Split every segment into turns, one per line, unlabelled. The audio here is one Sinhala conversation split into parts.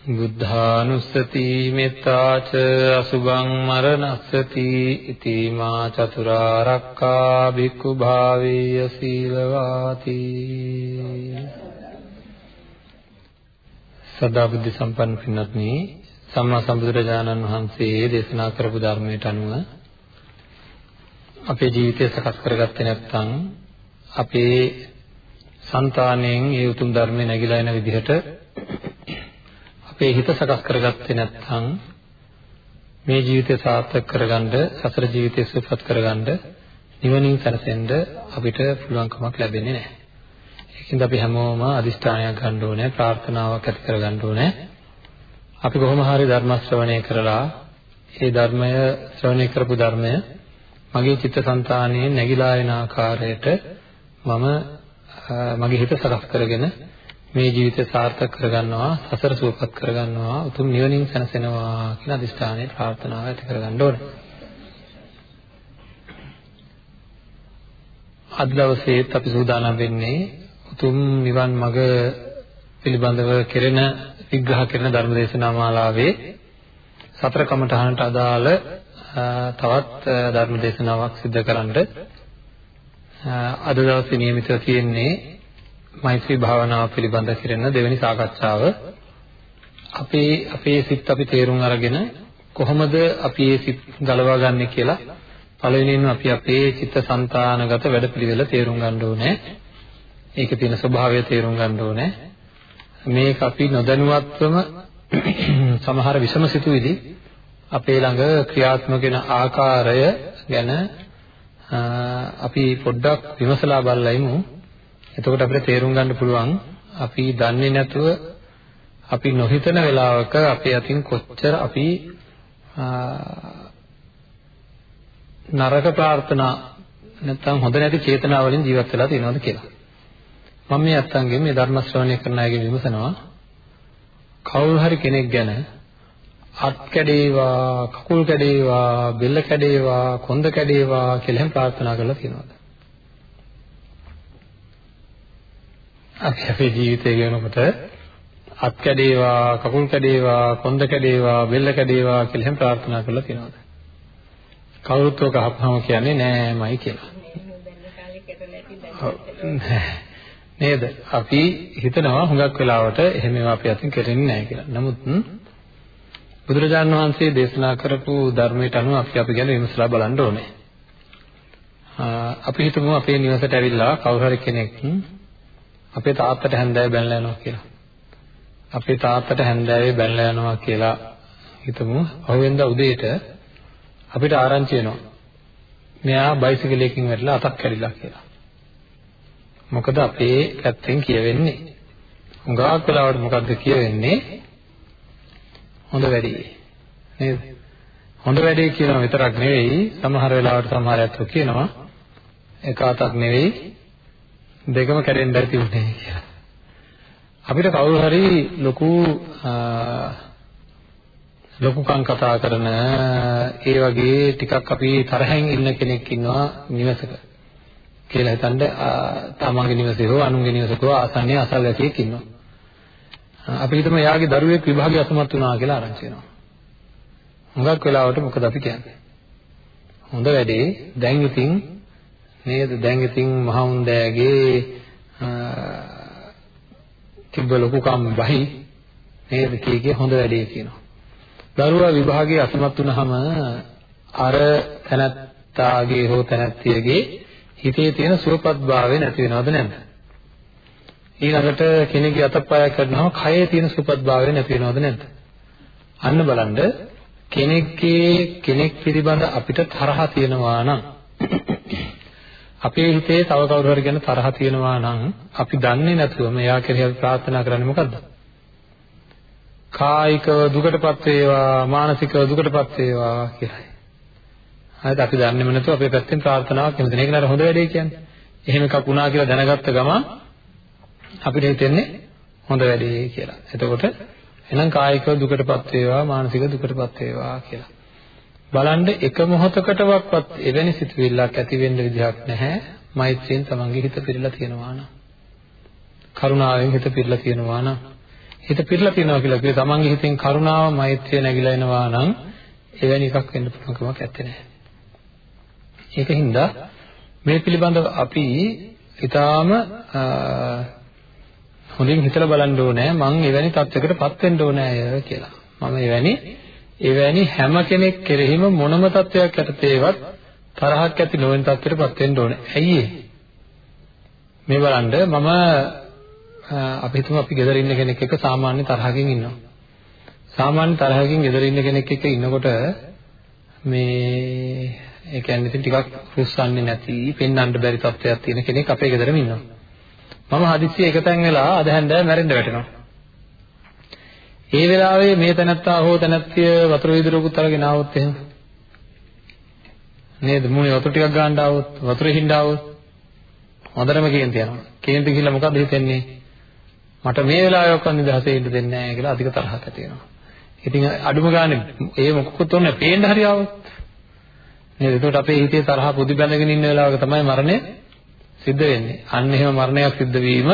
බුද්ධානුස්සති මෙත්තාච අසුභං මරණස්සති ඉතිමා චතුරාරක්කා භික්ඛු භාවේය සීලවාති සදා බුද්ධ සම්පන්න පින්වත්නි සම්මා සම්බුදුරජාණන් වහන්සේ දේශනා කරපු ධර්මයට අනුව අපේ ජීවිතය සකස් කරගත්තේ නැත්නම් අපේ సంతාණයෙන් ඒ උතුම් ධර්මය නැగిලා යන විදිහට අපේ හිත සකස් කරගත්තේ නැත්නම් මේ ජීවිතය සාර්ථක කරගන්න සසර ජීවිතය සුවපත් කරගන්න නිවනින් සැනසෙන්න අපිට පුළුවන්කමක් ලැබෙන්නේ නැහැ. ඒකින්ද අපි හැමෝම අදිෂ්ඨානයක් ගන්න ඕනේ, ප්‍රාර්ථනාවක් ඇති කරගන්න ඕනේ. අපි කොහොම හරි ධර්ම ශ්‍රවණය කරලා ඒ ධර්මය ශ්‍රවණය කරපු ධර්මය මගේ චිත්තසංතානයේ නැగిලා එන ආකාරයට මම මගේ හිත සකස් කරගෙන මේ ජීවිතය සාර්ථක කරගන්නවා සසර සුවපත් කරගන්නවා උතුම් නිවනින් සැනසෙනවා කියන අදිෂ්ඨානයේ ප්‍රාර්ථනාව ඇති කරගන්න ඕනේ. අද දවසේත් අපි සූදානම් වෙන්නේ උතුම් නිවන් මඟ පිළිබඳව කෙරෙන විග්‍රහ කරන ධර්ම දේශනා මාලාවේ සතර කමඨහනට අදාළ තවත් ධර්ම දේශනාවක් සිදු කරන්න අද දවසේ නියමිතව තියෙන්නේ මෛත්‍රී භාවනාව පිළිබඳ කරන දෙවෙනි සාකච්ඡාව අපේ අපේ සිත් අපි තේරුම් අරගෙන කොහොමද අපි මේ සිත් ගලවා ගන්න කියලා පළවෙනියෙන්ම අපි අපේ චිත්තසංතානගත වැඩපිළිවෙල තේරුම් ගන්න ඕනේ. ඒකේ තියෙන ස්වභාවය තේරුම් ගන්න ඕනේ. මේක අපි නොදැනුවත්වම සමහර විෂම සිතුවිලි අපේ ළඟ ක්‍රියාත්මක වෙන ආකාරය ගැන අපි පොඩ්ඩක් විමසලා බලලා එතකොට අපිට තේරුම් ගන්න පුළුවන් අපි දන්නේ නැතුව අපි නොහිතන වෙලාවක අපේ අතින් කොච්චර අපි නරක ප්‍රාර්ථනා නැත්නම් හොඳ නැති චේතනා වලින් ජීවත් වෙලා තියෙනවද කියලා. මම මේ අත්තන්ගෙන් මේ ධර්ම ශ්‍රවණය කරන අයගෙන් විමසනවා කවුරු හරි කෙනෙක් ගැන අත් කැඩේවා, කකුල් කැඩේවා, බෙල්ල කැඩේවා, කොන්ද කැඩේවා කියලා එහෙම ප්‍රාර්ථනා කරලා තියෙනවද? අපි අපේ ජීවිතය ගෙවනකොට අත් කැඩේවා, කකුල් කැඩේවා, කොන්ද කැඩේවා, බෙල්ල කැඩේවා කියලා එහෙම ප්‍රාර්ථනා කරලා තියෙනවද? කවුරුත් ඔක අහපහම කියන්නේ නෑමයි කියලා. නේද? අපි හිතනවා හුඟක් වෙලාවට එහෙම ඒවා අපි අතින් කෙරෙන්නේ නැහැ කියලා. නමුත් බුදුරජාණන් වහන්සේ දේශනා කරපු ධර්මයට අනුව අපි අපි ගැන විමසලා බලන්න ඕනේ. අපි හිතමු අපේ නිවසට ඇවිල්ලා කවුරු හරි කෙනෙක් අපේ තාත්තට හැන්දෑවේ බැනලා යනවා කියලා. අපේ තාත්තට හැන්දෑවේ බැනලා යනවා කියලා හිතමු. අහුවෙන්ද උදේට අපිට ආරංචි වෙනවා. මෙයා බයිසිකලයකින් වැටලා අතක් කැඩිලා කියලා. මොකද අපේ පැත්තෙන් කියවෙන්නේ. හුඟක් වෙලාවට මොකද්ද කියවෙන්නේ? හොඳ වැඩේ. නේද? හොඳ වැඩේ කියනවා විතරක් නෙවෙයි සමහර වෙලාවට සමහර අයත් කියනවා එක අතක් නෙවෙයි දෙකම කැඩෙන්න ඇති උනේ කියලා. අපිට කවුරු හරි ලොකු ලොකුකම් කතා කරන ඒ වගේ ටිකක් අපි තරහෙන් ඉන්න කෙනෙක් ඉන්නවා නිවසක කියලා හිතන්න තමන්ගේ නිවසේ හෝ අනුන්ගේ නිවසක හෝ ආසන්නයේ අසල්වැසියෙක් ඉන්නවා. අපි හිතමු එයාගේ දරුවෙක් විභාගය අසමත් වුණා කියලා ආරංචි වෙනවා. හුඟක් වෙලාවට මොකද අපි කියන්නේ? හොඳ වැඩේ දැන් ඉතින් නේද දැන් ඉතින් මහවුන්දෑගේ තිබ්බ ලොකුකම් බහි නේද කීකේ හොඳ වැඩේ කියනවා. දරුවා විභාගයේ අසමත් වුනහම අර තනත්තාගේ හෝ තනත්තියගේ හිතේ තියෙන සුවපත්භාවය නැති වෙනවද නැද්ද? ඊළඟට කෙනෙක්ගේ අතපය කරනවා කයේ තියෙන සුපත්භාවය නැති වෙනවද නැද්ද? අන්න බලන්න කෙනෙක්ගේ කෙනෙක් පිළිබඳ අපිට තරහ තියෙනවා නම් අපේ හිතේ තව කවුරු හරි ගැන තරහ තියෙනවා නම් අපි දන්නේ නැතුවම එයා කෙරෙහි අපි ප්‍රාර්ථනා කරන්නේ මොකද්ද? කායිකව දුකටපත් වේවා මානසිකව දුකටපත් වේවා කියලායි. හරිද? අපි දන්නේම නැතුව අපේ පැත්තෙන් ප්‍රාර්ථනාවක් කරන දෙන එක නේද හොඳ වැඩේ කියන්නේ. එහෙම එකක් වුණා කියලා දැනගත්ත ගමන් අපිට හිතෙන්නේ හොඳ වැඩේ කියලා. එතකොට එහෙනම් කායිකව දුකටපත් වේවා මානසික දුකටපත් වේවා කියලා. බලන්න එක මොහොතකටවත් එවැනි සිතුවිල්ලක් ඇති වෙන්න විදිහක් නැහැ. මෛත්‍රියෙන් තමන්ගේ හිත පිරලා තියෙනවා නම්. කරුණාවෙන් හිත පිරලා තියෙනවා නම්. හිත පිරලා තියෙනවා කියලා කිව්වේ තමන්ගේ හිතෙන් කරුණාව මෛත්‍රිය නැగిලා එනවා නම් එවැනි එකක් වෙන්න පුළුවන් කමක් නැත්තේ. ඒකින්ද මේ පිළිබඳව අපි ඊටාම හොඳින් හිතලා බලන්න ඕනේ මං එවැනි තත්යකටපත් වෙන්න ඕනේ කියලා. මම එවැනි එවැනි හැම කෙනෙක් කෙරෙහිම මොනම තත්වයක් යටතේවත් තරහක් ඇති නොවන තත්ත්වයටපත් වෙන්න ඕනේ. ඇයි මේ බලන්න මම අපි හිතමු අපි ගෙදර ඉන්න කෙනෙක් එක්ක සාමාන්‍ය තරහකින් ඉන්නවා. සාමාන්‍ය තරහකින් ගෙදර ඉන්න කෙනෙක් එක්ක ඉන්නකොට මේ ඒ කියන්නේ ඉතින් ටිකක් රුස්සන්නේ නැති, පෙන්වන්න බැරි තත්ත්වයක් තියෙන කෙනෙක් අපේ ගෙදරම ඉන්නවා. මම හදිස්සියේ එකතෙන් වෙලා අද හැන්දෑව මැරෙන්න වැටෙනවා. ඒ වෙලාවේ මේ තැනත්තා හෝ තැනත්තිය වතුර වීදුරුවකුත් අරගෙන ආවොත් එහෙම? නේද? මුනේ වතුර ටිකක් ගන්න ආවොත් වතුරේ හින්දා ආවොත් හොඳටම කේන්ති යනවා. කේන්ති කියලා මොකද හිතෙන්නේ? මට මේ වෙලාවේ ඔක්කොම නිදහසේ ඉන්න දෙන්නේ නැහැ කියලා අධික තරහක් ඇති වෙනවා. ඉතින් අඩුම ගානේ ඒ මොකක්වත් ඕනේ පේන්න හරි ආවොත්. නේද? එතකොට අපේ හිතේ තරහ පුදි බැඳගෙන ඉන්න වෙලාවක තමයි මරණය සිද්ධ වෙන්නේ. අන්න එහෙම මරණයක් සිද්ධ වීම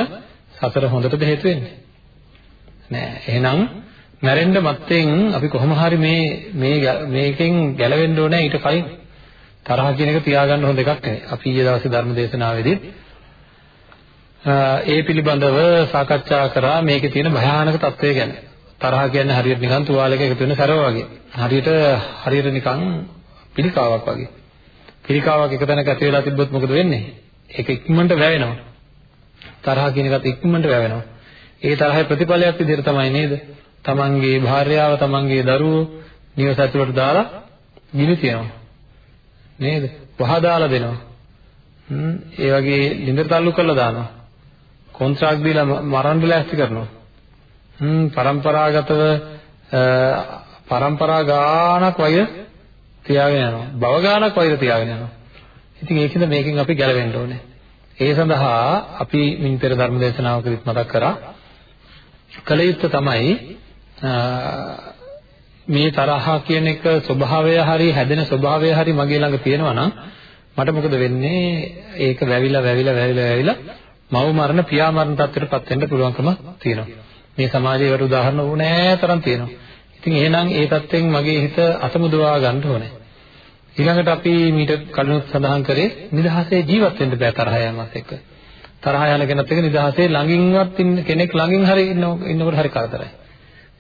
සතර හොඳටද හේතු වෙන්නේ? නෑ එහෙනම් මැරෙන්න මත්තෙන් අපි කොහොම හරි මේ මේ මේකෙන් ගැලවෙන්න ඕනේ ඊට කලින් තරහ කියන එක තියාගන්න හොඳ එකක් නෙවෙයි. අපි ඊයේ දවසේ ධර්ම දේශනාවේදී ඒ පිළිබඳව සාකච්ඡා කරා මේකේ තියෙන භයානක තත්වය ගැන. තරහ කියන්නේ හරියට නිකන් තුවාලයක එකතු වෙන සරව වගේ. හරියට හරියට නිකන් පිළිකාවක් වගේ. පිළිකාවක් එක තැනක ඇති වෙලා තිබ්බොත් මොකද වෙන්නේ? ඒක ඉක්මනට වැවෙනවා. තරහ කියන එකත් ඉක්මනට වැවෙනවා. ඒ තරහේ ප්‍රතිඵලයක් විදිහට තමයි නේද? තමන්ගේ භාර්යාව, තමන්ගේ දරුවෝ නිවස ඇතුළට දාලා ගිනි තියනවා. නේද? වහ දාලා දෙනවා. හ්ම් ඒ වගේ ලින්දර තල්ලු කරලා දානවා. කොන්ත්‍රාක් දීලා මරන්න ලෑස්ති කරනවා. හ්ම් પરම්පරාගතව પરම්පරා ගානක් වගේ තියාගෙන යනවා. භව ගානක් වගේ තියාගෙන යනවා. ඉතින් ඒකෙන්ද මේකෙන් අපි ගැලවෙන්න ඕනේ. ඒ සඳහා අපි මින් පෙර ධර්ම දේශනාවකදීත් මතක් කරා කල යුත්තේ තමයි මේ තරහ කියන එක ස්වභාවය හරි හැදෙන ස්වභාවය හරි මගේ ළඟ තියෙනවා නම් මට මොකද වෙන්නේ? ඒක වැවිලා වැවිලා වැවිලා වැවිලා මව මරණ පියා මරණ තත්ත්වයටපත් වෙන්න පුළුවන්කම තියෙනවා. මේ සමාජයේ වට උදාහරණ ඕනෑ තරම් තියෙනවා. ඉතින් එහෙනම් ඒ தත්යෙන් මගේ හිත අතමුදවා ගන්න ඕනේ. ඊළඟට අපි මීට කලින් සඳහන් කරේ නිදහසේ ජීවත් වෙන්න බෑ තරහ යෑමත් එක්ක. තරහ යන කෙනත් එක්ක නිදහසේ ළඟින්වත් ඉන්න කෙනෙක් ළඟින් හරි ඉන්නකොට හරි කරදරයි.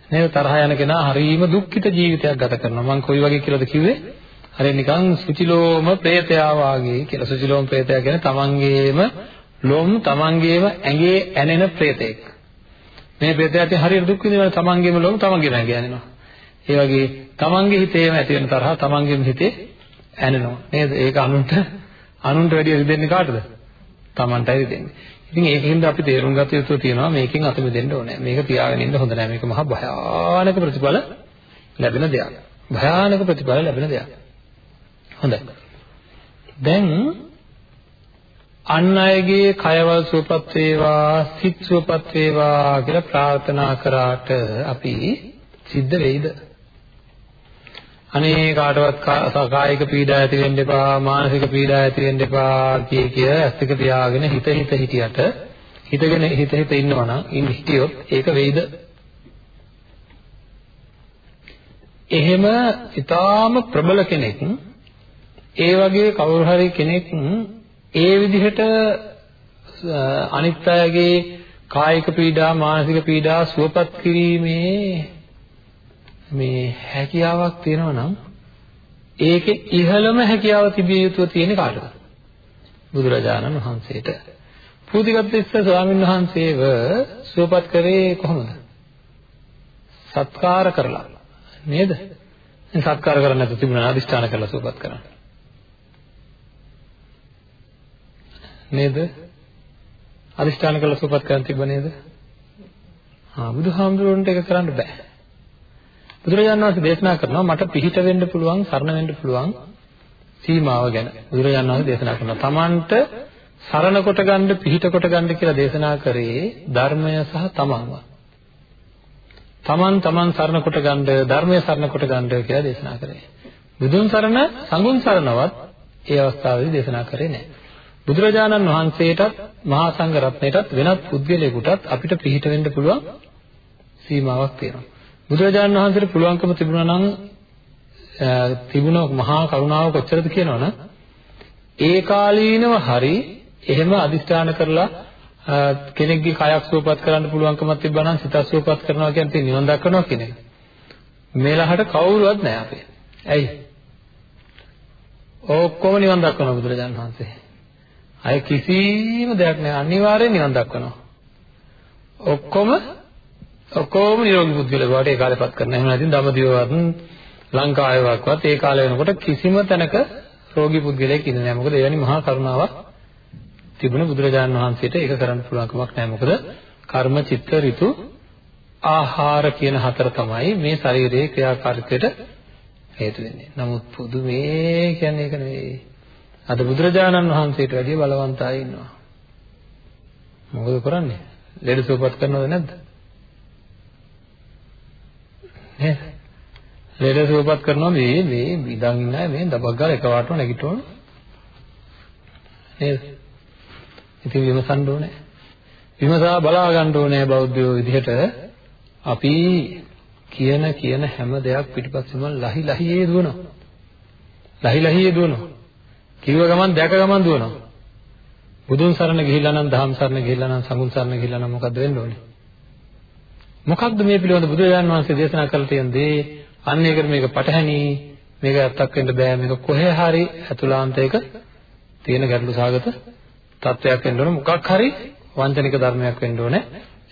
නේද තරහ යන කෙනා හරිම දුක්ඛිත ජීවිතයක් ගත කරනවා. මම කොයි වගේ කියලාද කිව්වේ? හරි නිකන් සුචිලෝම ප්‍රේතයා වාගේ කියලා. සුචිලෝම ප්‍රේතයා කියන්නේ තමන්ගේම ලොම් තමන්ගේම ඇඟේ ඇනෙන ප්‍රේතෙක්. මේ ප්‍රේතයා ඉතින් හරියට දුක් විඳිනවා තමන්ගේම ලොම් තමන්ගේම ඇඟ ඇනෙනවා. ඒ වගේ තමන්ගේ හිතේම ඇති වෙන තරහ තමන්ගේම හිතේ ඇනෙනවා. නේද? ඒක අනුන්ට අනුන්ට වැඩි රිදෙන්නේ කාටද? Tamanටයි දෙන්නේ. ඉතින් ඒකෙන්ද අපි තේරුම් ගත යුතු තියෙනවා මේකෙන් අත මෙදෙන්න ඕනේ. මේක තියාගෙන ඉන්න හොඳ නෑ. මේක මහා භයානක ප්‍රතිඵල ලැබෙන දෙයක්. භයානක ප්‍රතිඵල ලැබෙන දෙයක්. හොඳයි. දැන් අන් අයගේ කයවල් සුවපත් වේවා, සිත් සුවපත් වේවා කියලා ප්‍රාර්ථනා කරාට අපි සිද්ධ වෙයිද? අනේ කාටවත් කායික පීඩා ඇති වෙන්න එපා මානසික පීඩා ඇති වෙන්න එපා කිය කිය ඇස් දෙක පියාගෙන හිත හිත හිටියට හිතගෙන හිත හිත ඉන්නවා නම් ඉන්න හිටියොත් ඒක වෙයිද? එහෙම ඊටාම ප්‍රබල කෙනෙක් ඒ වගේ කවුරු හරි කෙනෙක් ඒ විදිහට අනිත් අයගේ කායික පීඩා මානසික පීඩා සුවපත් කිරීමේ මේ හැකියාවක් තියෙනවා නම් ඒකේ ඉහළම හැකියාව තිබිය යුතුව තියෙන කාටද? බුදුරජාණන් වහන්සේට. පූතිගත්තිස්ස ස්වාමීන් වහන්සේව සුවපත් කරේ කොහොමද? සත්කාර කරලා නේද? ඉතින් සත්කාර කරන්නේ නැතුව තිබුණා අදිෂ්ඨාන කරලා සුවපත් කරන්න. නේද? අදිෂ්ඨාන කරලා සුවපත් කරන් තිබ්බ නේද? ආ බුදුහාමුදුරන්ට ඒක කරන්න බෑ. බුදුරජාණන් වහන්සේ දේශනා කරනවා මට පිහිට වෙන්න පුළුවන්, සරණ වෙන්න පුළුවන් සීමාව ගැන. බුදුරජාණන් වහන්සේ දේශනා කරනවා. Tamanට සරණ කොට ගන්න, පිහිට කොට ගන්න කියලා දේශනා කරේ ධර්මය සහ තමන්ව. තමන් තමන් සරණ කොට ගන්න, ධර්මය සරණ කොට ගන්න කියලා දේශනා කරේ. බුදුන් සරණ, සංඝුන් සරණවත් ඒ අවස්ථාවේදී දේශනා කරේ නැහැ. බුදුරජාණන් වහන්සේටත් මහා සංඝ රත්නයටත් වෙනත් පුද්ගලයෙකුටත් අපිට පිහිට වෙන්න පුළුවන් සීමාවක් තියෙනවා. බුදුරජාණන් වහන්සේට පුළුවන්කම තිබුණා නම් තිබුණ මහා කරුණාව කොච්චරද කියනවනම් ඒ කාලීනව හරි එහෙම අදිස්ථාන කරලා කෙනෙක්ගේ කයක් සුවපත් කරන්න පුළුවන්කමක් තිබ්බා නම් සිත සුවපත් කරනවා කියන්නේ නිවන් දක්වනවා කියන එක. මේලහට කවුරුවත් නැහැ අපේ. ඇයි? ඔක්කොම නිවන් දක්වනවා බුදුරජාණන් වහන්සේ. අය කිසිම දෙයක් නැහැ අනිවාර්යෙන් නිවන් දක්වනවා. ඔක්කොම ඔක්කොම නිරෝගී පුද්ගලයෝ වට ඒ කාලේපත් කරන. එහෙම නැතිනම් දඹදිවවත් ලංකාවේවත් ඒ කාලේ වෙනකොට කිසිම තැනක රෝගී පුද්ගලයෙක් ඉන්නේ නැහැ. මොකද එවැනි මහා කරුණාවක් තිබුණ බුදුරජාණන් වහන්සේට ඒක කරන්න පුළුවන් කමක් නැහැ. මොකද කර්ම, චිත්ත, ඍතු, ආහාර කියන හතර තමයි මේ ශරීරයේ ක්‍රියාකාරීත්වයට හේතු වෙන්නේ. නමුත් පුදුමේ කියන්නේ ඒක නෙවෙයි. අද බුදුරජාණන් වහන්සේට වැඩිය බලවන්ත අය ඉන්නවා. මොකද කරන්නේ? ලෙඩ සුවපත් කරනවද නැද්ද? නේද? ලෙඩ සුවපත් කරනවා මේ මේ ඉඳන් ඉන්න අය මේ දබක් ගාලා එකවරටම නැගිටවන නේද? ඉතින් විමසන්න ඕනේ. විමසා බලා ගන්න ඕනේ බෞද්ධයෝ විදිහට අපි කියන කියන හැම දෙයක් පිටිපස්සෙම ලහි ලහියේ දුවනවා. ලහි ලහියේ දුවනවා. කිව්ව ගමන් දැක ගමන් දුවනවා. බුදුන් සරණ ගිහිල්ලා නම් දහම් සරණ ගිහිල්ලා නම් සංඝුන් සරණ ගිහිල්ලා නම් මොකද්ද වෙන්න ඕනේ? මොකක්ද මේ පිළිබඳ බුදුරජාණන් වහන්සේ දේශනා කළ තියෙන දේ? අන්න ඒකට මේක පටහැනි මේක ඇත්තක් වෙන්න බෑ මේක කොහේ හරි අතුලාන්තයක තියෙන ගැටලු සාගත තත්වයක් වෙන්න ඕන. මොකක් හරි වංචනික ධර්මයක් වෙන්න ඕනේ.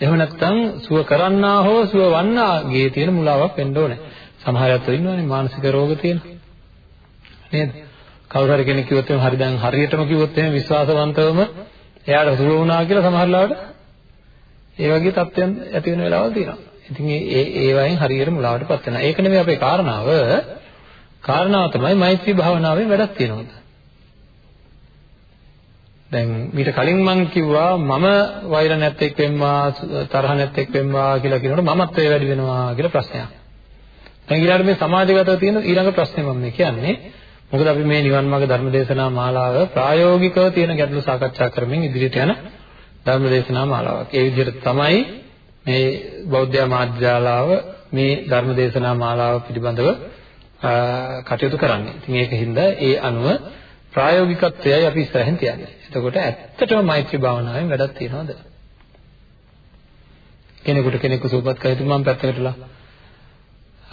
එහෙම නැත්නම් සුව කරන්නා හෝ සුව වන්නාගේ තියෙන මුලාවක් වෙන්න ඕනේ. සමහර අය ඉන්නවනේ මානසික රෝග තියෙන. නේද? කවුරු හරි කෙනෙක් කිව්වොත් එහෙනම් හරි දැන් හරියටම කිව්වොත් එහෙනම් විශ්වාසවන්තවම එයාට සුව වුණා කියලා සමහර ලාවට ඒ වගේ තත්ත්වයන් ඇති වෙන වෙලාවල් තියෙනවා. ඉතින් ඒ ඒ වයින් හරියට මුලාවටපත් වෙනවා. ඒක නෙමෙයි අපේ කාරණාව. කාරණාව තමයි මෛත්‍රී භාවනාවේ වැඩක් තියෙනවද? දැන් මීට කලින් මම කිව්වා මම වෛර නැත්තේක් වෙම්මා තරහ නැත්තේක් වෙම්මා කියලා කියනකොට මමත් ඒ වැඩි වෙනවා කියලා ප්‍රශ්නයක්. දැන් ඊළඟට මේ සමාජගතව තියෙන ඊළඟ ප්‍රශ්නේ මම කියන්නේ. මොකද අපි මේ නිවන් මාර්ග ධර්මදේශනා මාලාව ප්‍රායෝගිකව තියෙන ගැටලු සාකච්ඡා කරමින් ඉදිරියට යන ධර්මදේශනා මාලාවක්. ඒ විදිහට තමයි මේ බෞද්ධ මාධ්‍යාලාව මේ ධර්මදේශනා මාලාව පිළිබඳව කටයුතු කරන්නේ. ඉතින් ඒකින්ද ඒ අනුව ප්‍රායෝගිකත්වයයි අපි ඉස්සරහින් තියන්නේ. එතකොට ඇත්තටම මෛත්‍රී භාවනාවෙන් වැඩක් තියනවද? කෙනෙකුට කෙනෙකු සූපත් කර යුතු මම පැත්තකටලා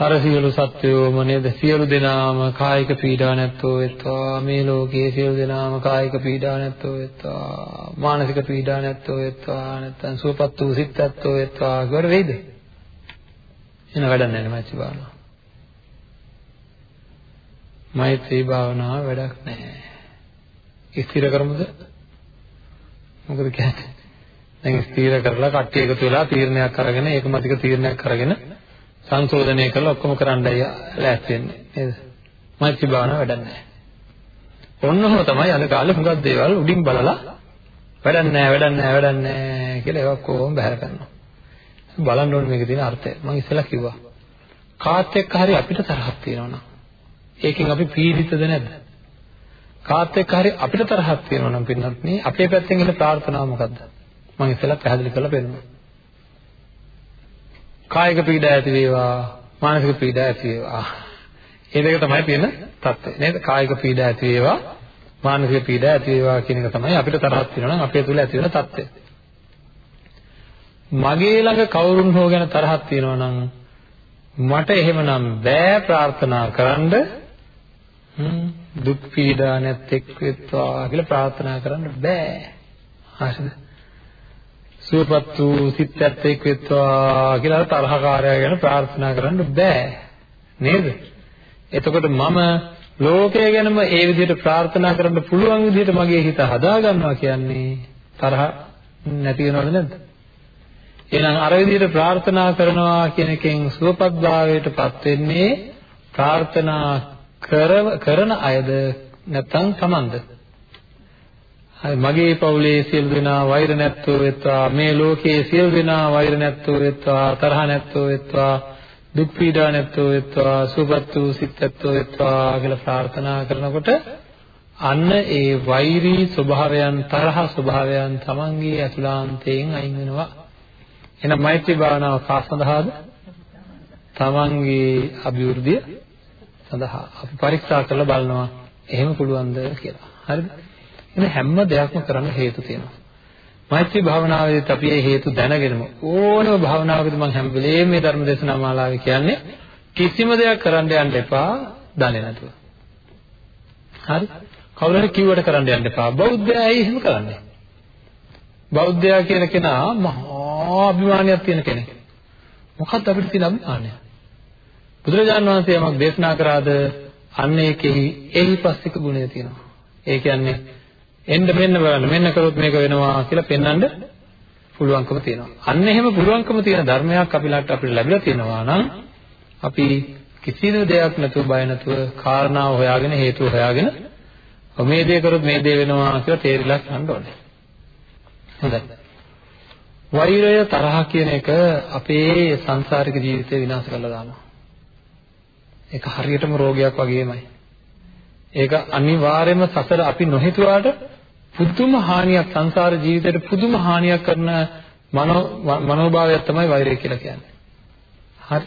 අර සියලු සත්වයෝම නේද? සියලු දෙනාම කායික පීඩා නැත්තෝ වෙත්වා. මේ ලෝකයේ සියලු දෙනාම කායික පීඩා නැත්තෝ වෙත්වා. මානසික පීඩා නැත්තෝ වෙත්වා. නැත්නම් සුවපත් වූ සිත් නැත්තෝ වෙත්වා. කියවර වෙයිද? එන වැඩක් නැහැ මෛත්‍රී භාවනාව. මෛත්‍රී භාවනාව වැඩක් නැහැ. ස්ථිර කරමුද? මොකද කියන්නේ? දැන් ස්ථිර කරලා කට්ටිය එකතු වෙලා තීරණයක් අරගෙන ඒකමතික තීරණයක් අරගෙන සංශෝධනය කරලා ඔක්කොම කරන්නයි ලෑස්ති වෙන්නේ නේද? මෛත්‍රී භාවනාව වැඩක් නැහැ. ඔන්නෝම තමයි අද කාලේ හුඟක් දේවල් උඩින් බලලා වැඩක් නැහැ වැඩක් නැහැ වැඩක් නැහැ කියලා ඒවා කොහොම බහැර කරනවා. බලන්න ඕනේ මේකේ තියෙන අර්ථය. මම ඉස්සෙල්ලා කිව්වා. කාත් එක්ක හරි අපිට තරහක් තියෙනවා නම් ඒකෙන් අපි පීඩිතද නැද්ද? කාත් එක්ක හරි අපිට තරහක් තියෙනවා නම් පින්නත් නේ අපේ පැත්තෙන් එන ප්‍රාර්ථනාව මොකද්ද? මම ඉස්සෙල්ලා පැහැදිලි කරලා පෙන්නනවා. කායික පීඩා ඇති වේවා, මානසික පීඩා ඇති වේවා. මේ දෙක තමයි තියෙන தත්ත්වය. නේද? කායික පීඩා ඇති වේවා, මානසික පීඩා ඇති වේවා කියන එක තමයි අපිට තරහක් තියෙනවා නම් අපේ තුල ඇති වෙන தත්ත්වය. මගේ ළඟ කවුරුන් හෝ ගැන තරහක් තියෙනවා නම් මට එහෙමනම් බෑ ප්‍රාර්ථනා කරන්න දුක් පීඩා නැත්තේක් වෙත්වා කියලා ප්‍රාර්ථනා කරන්න බෑ. හරිද? සුවපත් වූ සිත් ඇත්තෙක් වෙත්වා කියලා තරහකාරයා ගැන ප්‍රාර්ථනා කරන්න බෑ නේද? එතකොට මම ලෝකය ගැනම ඒ විදිහට ප්‍රාර්ථනා කරන්න පුළුවන් විදිහට මගේ හිත හදා ගන්නවා කියන්නේ තරහ නැති වෙනවද නැද්ද? එහෙනම් අර විදිහට ප්‍රාර්ථනා කරනවා කියන එකෙන් සුවපත් භාවයටපත් වෙන්නේ ප්‍රාර්ථනා කරන අයද නැත්නම් Tamand? හරි මගේ පවුලේ සියලු දෙනා වෛර නැත්තෝ වෙත්වා මේ ලෝකයේ සියලු දෙනා වෛර නැත්තෝ වෙත්වා තරහ නැත්තෝ වෙත්වා දුක් පීඩා නැත්තෝ වෙත්වා සුවපත් වූ සිත් නැත්තෝ වෙත්වා කියලා ප්‍රාර්ථනා කරනකොට අන්න ඒ වෛරී ස්වභාවයන් තරහ ස්වභාවයන් Tamanගේ අතුලාන්තයෙන් අයින් වෙනවා. එහෙනම් මෛත්‍රී භාවනාව කා සඳහාද? Tamanගේ අභිවෘද්ධිය සඳහා. අපි පරීක්ෂා කරලා බලනවා එහෙම පුළුවන්ද කියලා. හරිද? එහෙනම් හැම දෙයක්ම කරන්න හේතු තියෙනවා මෛත්‍රී භාවනාවේදීත් අපි මේ හේතු දැනගෙනම ඕනම භාවනාවකදී මම හැම වෙලේම මේ ධර්ම දේශනා මාලාවේ කියන්නේ කිසිම දෙයක් කරන්න යන්න එපා දන්නේ නැතුව. හරි? කවුරු හරි කිව්වට කරන්න යන්න එපා. බෞද්ධයා ඇයි එහෙම කරන්නේ? බෞද්ධයා කියන කෙනා මහා අභිමානයක් තියෙන කෙනෙක්. මොකක්ද අපිට තියෙන අභිමානය? බුදුරජාණන් වහන්සේ යමක් දේශනා කරාද අන්න ඒකෙහි එහිපස්සික ගුණය තියෙනවා. ඒ කියන්නේ එන්න මෙන්න බලන්න මෙන්න කරොත් මේක වෙනවා කියලා පෙන්වන්න පුළුවන්කම තියෙනවා. අන්න එහෙම පුළුවන්කම තියෙන ධර්මයක් අපි ළඟට අපිට ලැබිලා තියෙනවා නම් අපි කිසිදු දෙයක් නැතුව බය නැතුව කාරණාව හොයාගෙන හේතුව හොයාගෙන මේ දේ කරොත් මේ දේ වෙනවා කියලා තේරිලා යන්න ඕනේ. හොඳයි. වෛරය තරහ කියන එක අපේ සංසාරික ජීවිතය විනාශ කරලා දානවා. ඒක හරියටම රෝගයක් වගේමයි. ඒක අනිවාර්යයෙන්ම සසර අපි නොහිතුවාට පුදුම හානියක් සංසාර ජීවිතේට පුදුම හානියක් කරන මනෝ මනෝභාවයක් තමයි වෛරය කියලා කියන්නේ. හරි.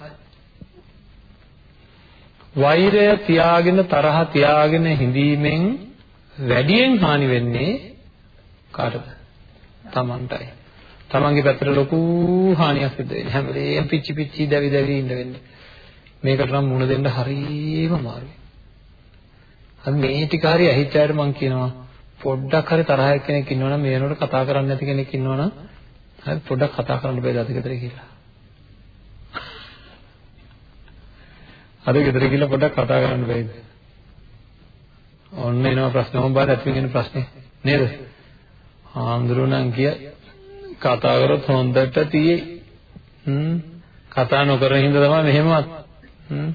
වෛරය තියාගෙන තරහ තියාගෙන හිඳීමෙන් වැඩියෙන් හානි වෙන්නේ කාටද? Tamanටයි. Tamanගේ පැත්තට ලොකු හානියක් සිද්ධ වෙන්නේ. හැම වෙලේම පිච්චි පිච්චි දැවි දැවි ඉන්න වෙන්නේ. මේකට නම් මුණ දෙන්න හරියම අමාරුයි. අද මේ ටික හරි ඇහිච්ච අයට මම කියනවා පොඩ්ඩක් හරි තරහ කෙනෙක් ඉන්නවනම් මේ වෙනකොට කතා කරන්නේ නැති කෙනෙක් ඉන්නවනම් හරි පොඩ්ඩක් කතා කරන්න බෑද අද ගෙදර කියලා. අද ගෙදර කියලා පොඩ්ඩක් කතා කරන්න බෑද? ඔන්න එනවා ප්‍රශ්න මොම් බාර ඇති වෙන ප්‍රශ්නේ නේද? ආන්දරුණන් කිය කතා කරොත් හොඳට තියෙයි. හ්ම් කතා නොකරන හින්දා තමයි මෙහෙමවත්. හ්ම්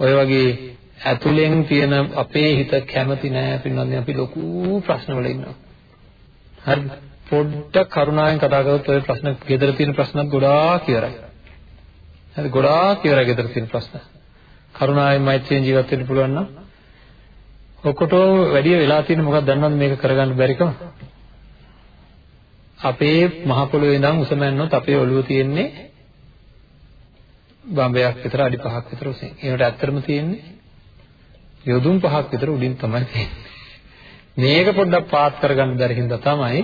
ඔය වගේ ඇතුලෙන් තියෙන අපේ හිත කැමති නෑ පින්නන්නේ අපි ලොකු ප්‍රශ්න වල ඉන්නවා. හරි පොඩ්ඩක් කරුණාවෙන් කතා කරොත් ඔය ප්‍රශ්න ගෙදර තියෙන ප්‍රශ්නත් ගොඩාක් ඉවරයි. හරි ගොඩාක් ඉවරයි ගෙදර තියෙන ප්‍රශ්න. කරුණාවෙන් මෛත්‍රියෙන් ජීවත් වෙන්න පුළුවන් නම් ඔක්කොටම වැඩි වෙලා තියෙන මොකක්ද දන්නවද මේක කරගන්න බැරිකම? අපේ මහ පොළොවේ ඉඳන් උස මැන්නොත් අපේ ඔළුව තියෙන්නේ බම්බයක් විතර අඩි 5ක් විතර උසින්. ඒකට ඇත්තටම තියෙන්නේ යොදුන් පහක් විතර උඩින් තමයි තියෙන්නේ. මේක පොඩ්ඩක් පාත් කරගන්න බැරි හින්දා තමයි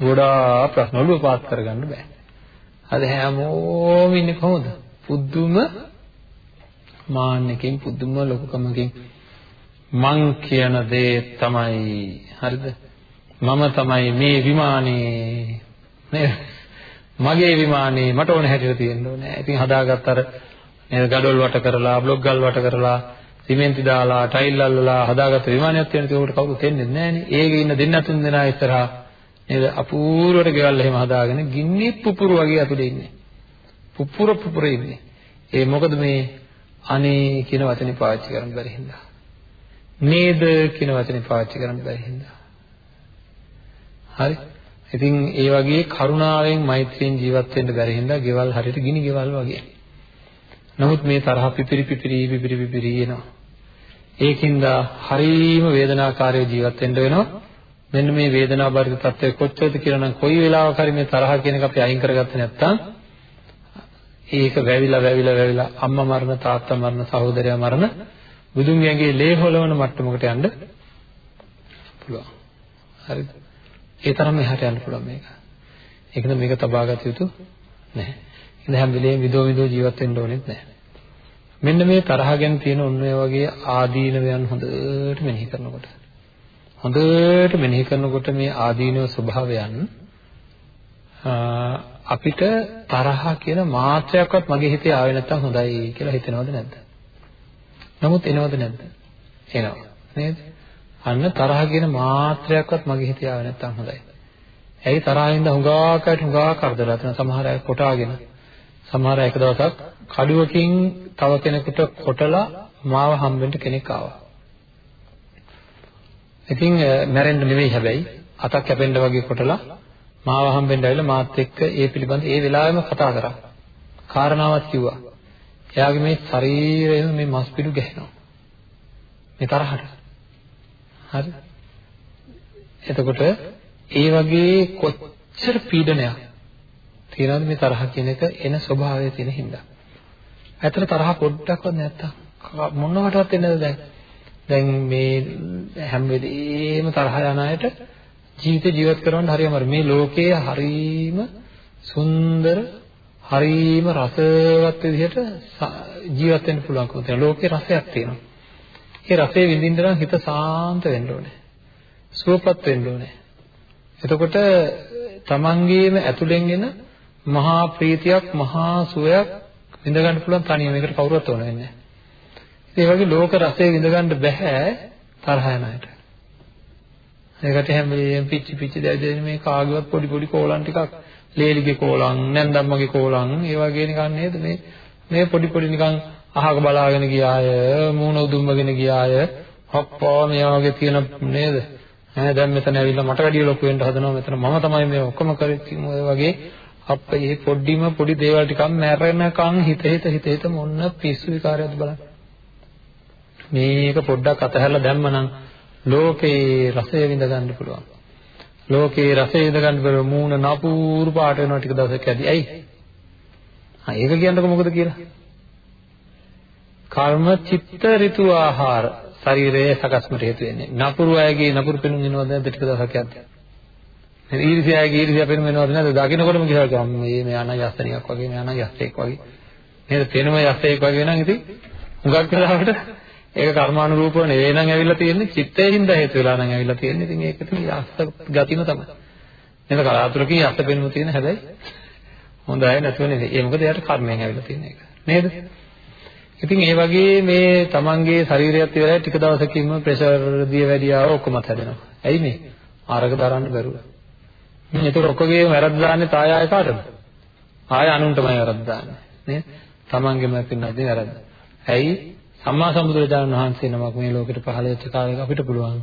ගොඩාක් ප්‍රශ්න වල පාත් කරගන්න බෑ. අද හැමෝම ඉන්නේ කොහොමද? පුදුම මාන්නකින් පුදුම ලොකුකමකින් මං කියන දේ තමයි හරිද? මම තමයි මේ විමානේ නේද? මගේ විමානේ මට ඕන හැටියට තියෙන්න ඕනේ. ඉතින් හදාගත්ත අර නේද gadol වට කරලා බ්ලොග් ගල් වට කරලා සිමෙන්ති දාලා ටයිල් අල්ලලා හදාගත්ත විමානයක් තියෙන ඒකට කවුරුත් එන්නේ නැහනේ. ඒකේ ඉන්න දෙන්න තුන් දෙනා ඉස්සරහා නේද අපූර්වට ගෙවල් එහෙම හදාගෙන ගින්නි පුපුරු වගේ අතුලේ ඉන්නේ. පුපුර පුපුර ඉන්නේ. ඒ මොකද මේ අනේ කියන වචනේ පාවිච්චි කරන්න බැරි හින්දා. නේද කියන වචනේ පාවිච්චි කරන්න බැරි හින්දා. හරි. ඉතින් ඒ වගේ කරුණාවෙන් මෛත්‍රියෙන් ජීවත් වෙන්න බැරි හින්දා ගෙවල් හරියට ගිනි ගෙවල් වගේ. නමුත් මේ තරහ පිපිරි පිපිරි පිපිරි පිපිරි එනවා. ඒකින්ද හරීම වේදනාකාරී ජීවත් වෙන්න වෙනවා. මෙන්න මේ වේදනා බරිත තත්ත්වය කොච්චරද කියලා නම් කොයි වෙලාවක හරි මේ තරහ කියන එක අපි අයින් කරගත්තේ නැත්නම් ඒක වැවිලා වැවිලා වැවිලා අම්මා මරණ තාත්තා මරණ සහෝදරයා මරණ බුදුන් ගැඟේ ලේ හොලවන මට්ටමකට යන්න පුළුවන්. හරිද? ඒ තරම් එහාට යන්න පුළුවන් මේක. ඒකද මේක තබාගත යුතු නැහැ. ඉතින් හැම වෙලේම විදෝ විදෝ ජීවත් වෙන්න ඕනෙත් නැහැ. මෙන්න මේ තරහ ගැන තියෙන ඔන්න ඔය වගේ ආදීනවයන් හොඳට මෙනෙහි කරනකොට හොඳට මෙනෙහි කරනකොට මේ ආදීනව ස්වභාවයන් අපිට තරහ කියන මාත්‍රයක්වත් මගේ හිතේ ආවේ නැත්තම් හොඳයි කියලා හිතනවද නැද්ද? නමුත් එනවද නැද්ද? එනවා. නේද? අන්න තරහ කියන මාත්‍රයක්වත් මගේ හිතේ ආවේ නැත්තම් හොඳයි. ඇයි තරහින්ද හුඟාකට හුඟා කරදරලා තියෙන සමහර අය කොටාගෙන සමහර අය එක දවසක් කඩුවකින් තව කෙනෙකුට කොටලා මාව හම්බෙන්න කෙනෙක් ආවා. ඉතින් මැරෙන්න නෙවෙයි හැබැයි අතක් කැපෙන්න වගේ කොටලා මාව හම්බෙන්න ඇවිල්ලා මාත් එක්ක ඒ පිළිබඳ ඒ වෙලාවෙම කතා කරා. කාරණාවක් කිව්වා. එයාගේ මේ ශරීරයම මේ මස් පිඩු ගැහෙනවා. මේ තරහට. හරි. එතකොට ඒ වගේ කොච්චර පීඩනයක් තියනවද මේ තරහ කියන එක එන ස්වභාවය තියෙන හින්දා. ඇත්තට තරහ පොඩ්ඩක්වත් නැත්තම් මොනවටවත් එන්නද දැන්? දැන් මේ හැම වෙලේම තරහ යන අයට ජීවිතේ ජීවත් කරවන්න හරියම මේ ලෝකයේ හරීම සුන්දර හරීම රසවත් විදිහට ජීවත් වෙන්න පුළුවන්කම තියෙනවා. ලෝකේ රසයක් තියෙනවා. ඒ රසය විඳින්න නම් හිත සාන්ත වෙන්න ඕනේ. සුවපත් වෙන්න ඕනේ. එතකොට තමන්ගේම ඇතුලෙන් එන මහා ප්‍රීතියක් මහා සුවයක් විඳ ගන්න පුළුවන් තනියම. ඒකට කවුරුවත් ඕන වෙන්නේ නැහැ. ඒ වගේ ලෝක රසය විඳ ගන්න බෑ තරහ යන අයට. ඒකට හැම වෙලේම පිච්චි පිච්චි දැදෙන මේ කාගේවත් පොඩි පොඩි කෝලම් ටිකක්. ලේලිගේ කෝලම් නැන්දම්මගේ කෝලම් ඒ වගේ නිකන් නේද? මේ මේ පොඩි පොඩි නිකන් අහක බලාගෙන ගියාය මූණ උදුම්මගෙන ගියාය. හප්පා මේ වගේ තියෙන නේද? ඈ දැන් මෙතන ඇවිල්ලා මට වැඩිය ලොකු වෙන්න හදනවා. මෙතන මම තමයි මේ ඔක්කොම කරේ. ඔය වගේ අප්පේ මේ පොඩ්ඩිම පොඩි දේවල් ටිකක් මැරෙනකන් හිත හිත හිත හිත මොන්න පිස්සු විකාරයක්ද බලන්න මේක පොඩ්ඩක් අතහැරලා දැම්මනම් ලෝකේ රසය විඳ ගන්න පුළුවන්. ලෝකේ රසය විඳ ගන්න බැරුව මූණ නපුරු පාට වෙනවා ටික දවසක් ඇදී. ඇයි? ආ ඒක කියන්නකො මොකද කියලා? කර්ම චිත්ත ඍතු ආහාර ශරීරයේ සකස්මට හේතු වෙන්නේ. නපුරු අයගේ නපුරු පෙනුම් එනවද නැද්ද ටික දවසක් යද්දී? මේ ඊර්ෂ්‍යාවගේ ඊර්ෂ්‍යා පෙනුම් එනවද නැද්ද? දකින්නකොටම කියලා මේ මෙයා නම් යස්සනියක් වගේ මෙයා නම් යස්සෙක් වගේ. නේද? පෙනුම යස්සෙක් වගේ නම් ඉතින් හුඟක් වෙලාවට ඒක කර්මානුරූපව නෙවෙයි නම් ඇවිල්ලා තියෙන්නේ චිත්තයෙන් හින්දා හේතු වෙලා නම් ඇවිල්ලා තියෙන්නේ. ඉතින් ඒක ඉතින් යස්ස ගතිම තමයි. නේද කලාතුරකින් යස්ස පෙනුම තියෙන හැබැයි හොඳ අය නැතුව නෙවෙයි. ඒ මොකද එයාට කර්මයෙන් ඇවිල්ලා තියෙන එක. නේද? ඉතින් ඒ වගේ මේ තමන්ගේ ශරීරයත් ඉවරයි ටික දවසකින්ම ප්‍රෙෂර් දිය වැඩියාව ඔක්කොමත් හැදෙනවා. ඇයි මේ? ආරක දරන්න බැරුව. මේ ඒතර ඔක්කොගේ වැරද්ද දාන්නේ තාය ආය කාටද? ආය අනුන්ටමයි වැරද්ද දාන්නේ. නේද? තමන්ගේම පින්නදී වැරද්ද. ඇයි? සම්මා සම්බුදුරජාණන් වහන්සේ නමක් මේ ලෝකෙට පහළ වෙච්ච කාලෙක අපිට පුළුවන්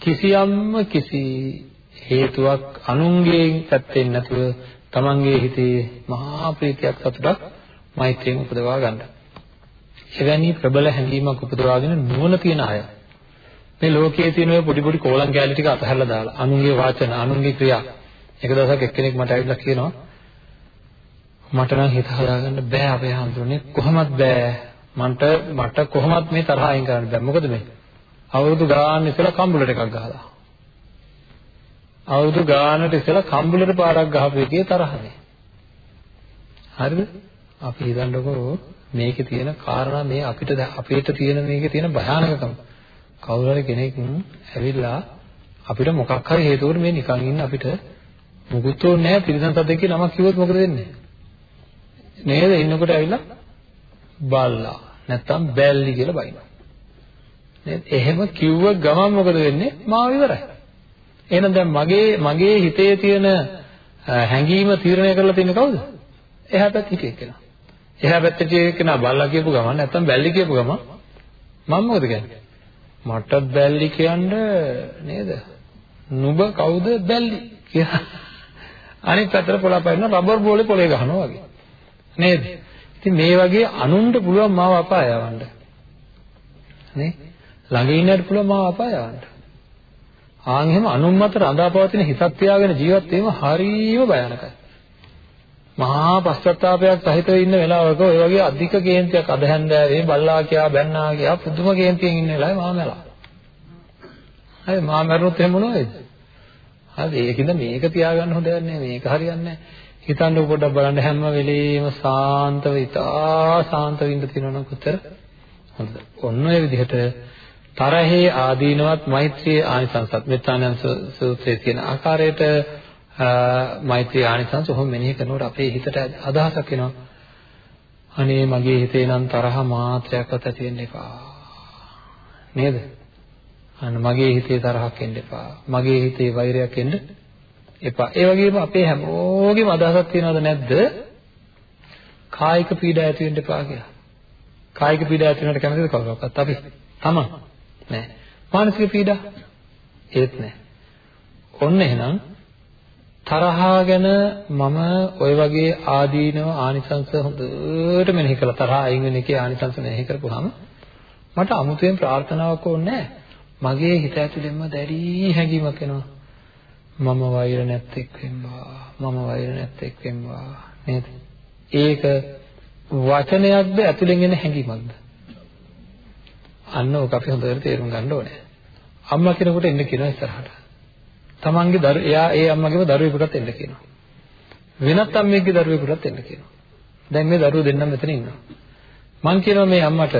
කිසියම්ම කිසි හේතුවක් අනුන්ගේ පැත්තෙන් නැතුව තමන්ගේ හිතේ මහා ප්‍රීතියක් සතුටක් මෛත්‍රියෙන් උපදවා ගන්න. එවැනි ප්‍රබල හැඟීමක් උපදවාගෙන නුවණ තියන අය මේ ලෝකයේ තියෙන ඔය පොඩි පොඩි කෝලම් කැලි ටික අතහැරලා දාලා අනුන්ගේ වචන අනුන්ගේ ක්‍රියා එක දවසක් එක්කෙනෙක් මට ඇවිල්ලා කියනවා මට නම් හිත හදාගන්න බෑ අපේ හඳුනේ කොහොමත් බෑ මන්ට මට කොහොමත් මේ තරහ අයින් කරන්න බෑ. මොකද මේ අවුරුදු ගාන ඉස්සෙල්ලා කම්බුලට එකක් ගහලා. අවුරුදු ගානට ඉස්සෙල්ලා කම්බුලට පාරක් ගහපු එකේ තරහනේ. හරිද? අපි හිතන්නකෝ මේකේ තියෙන කාරණා මේ අපිට අපිට තියෙන මේකේ තියෙන භයානකකම. කවුරු හරි කෙනෙක් ඇවිල්ලා අපිට මොකක් හරි හේතුවකට මේ නිකන් ඉන්න අපිට මුකුත් ඕනේ නැහැ තිරසන් සතෙක්ගේ නමක් කිව්වොත් මොකද වෙන්නේ? නේද? ඉන්නකොට ඇවිල්ලා බල්ලා නැත්තම් බැල්ලි කියලා බයිනවා. නේද? එහෙම කිව්ව ගමන් මොකද වෙන්නේ? මාව ඉවරයි. එහෙනම් දැන් මගේ මගේ හිතේ තියෙන හැඟීම තීරණය කරලා තියෙන්නේ කවුද? එහා පැත්තේ හිටිය කෙනා. එහා පැත්තේ හිටිය කෙනා බල්ලා කියපු ගමන් නැත්තම් බැල්ලි කියපු ගමන් මම මොකද කියන්නේ? මට බැල්ලි කියන්න නේද? නුඹ කවුද බැල්ලි කියලා. අනිත් පැත්තට පොළපයින්න රබර් බෝලේ පොලේ ගහනවා වගේ. නේද? ඉතින් මේ වගේ අනුන්ට පුළුවන් මාව අපාය යවන්න. නේ? ළඟ ඉන්නට පුළුවන් මාව අපාය යවන්න. ආන් එහෙම අනුන් මත රඳාපවතින හිතක් තියාගෙන ජීවත් වීම හරිම භයානකයි. මහා පශ්චාත්තාවයක් සහිතව ඉන්න වෙලාවක ඔය වගේ අධික කේන්තියක් අද හැන්දෑවේ බල්ලා කියා බැන්නා කියා පුදුම කේන්තියෙන් ඉන්න වෙලාවේ මම මැලා. හරි මම මැරුණොත් එහෙම මොනවද? හරි ඒකින්ද මේක තියාගන්න හොඳ නැහැ මේක හරියන්නේ නැහැ. හිතන්න පොඩ්ඩක් බලන්න හැම වෙලෙම සාන්තව ඉතා සාන්ත වෙන්න තියෙනවා කොතර හොඳද ඔන්න ඔය විදිහට තරහේ ආදීනවත් මෛත්‍රියේ ආනිසංසත් මෙත්තානං සූත්‍රයේ තියෙන ආකාරයට මෛත්‍රී ආනිසංස ඔහොම මෙනෙහි කරනකොට අපේ හිතට අදහසක් එනවා. අනේ මගේ හිතේ නම් තරහ මාත්‍රයක්වත් ඇති වෙන්න එපා. නේද? අන්න මගේ හිතේ තරහක් එන්න එපා. මගේ හිතේ වෛරයක් එන්න එපා. ඒ වගේම අපේ හැමෝගෙම අදහසක් තියනවද නැද්ද? කායික පීඩා ඇති වෙන්න එපා කියලා. කායික පීඩා ඇති වෙනවට කැමතිද කවුරක්වත් අපි? තමන්. නෑ. මානසික පීඩා ඒත් නෑ. ඔන්න එහෙනම් තරහා ගැන මම ওই වගේ ආදීනව ආනිසංස හොඳට මෙනෙහි කළා තරහා අයින් වෙන එකේ ආනිසංස මෙනෙහි කරපුවාම මට අමුතුවෙන් ප්‍රාර්ථනාවක් ඕනේ මගේ හිත ඇතුළෙන්ම දැඩි හැඟීමක් එනවා. මම වෛර නැත්තේක් වෙම්වා මම වෛර නැත්තේක් වෙම්වා නේද? ඒක වචනයක්ද ඇතුළෙන් එන හැඟීමක්ද? අන්න ඕක අපි හොඳට තේරුම් ගන්න ඕනේ. අම්මා කෙනෙකුට එන්න කියනවා ඉස්සරහට. තමන්ගේ දරු එයා ඒ අම්මගේම දරුවෙකුටත් එන්න කියනවා. වෙනත් අම්මෙක්ගේ දරුවෙකුටත් එන්න කියනවා. දැන් මේ දරුවෝ දෙන්නම මෙතන ඉන්නවා. මං කියනවා මේ අම්මට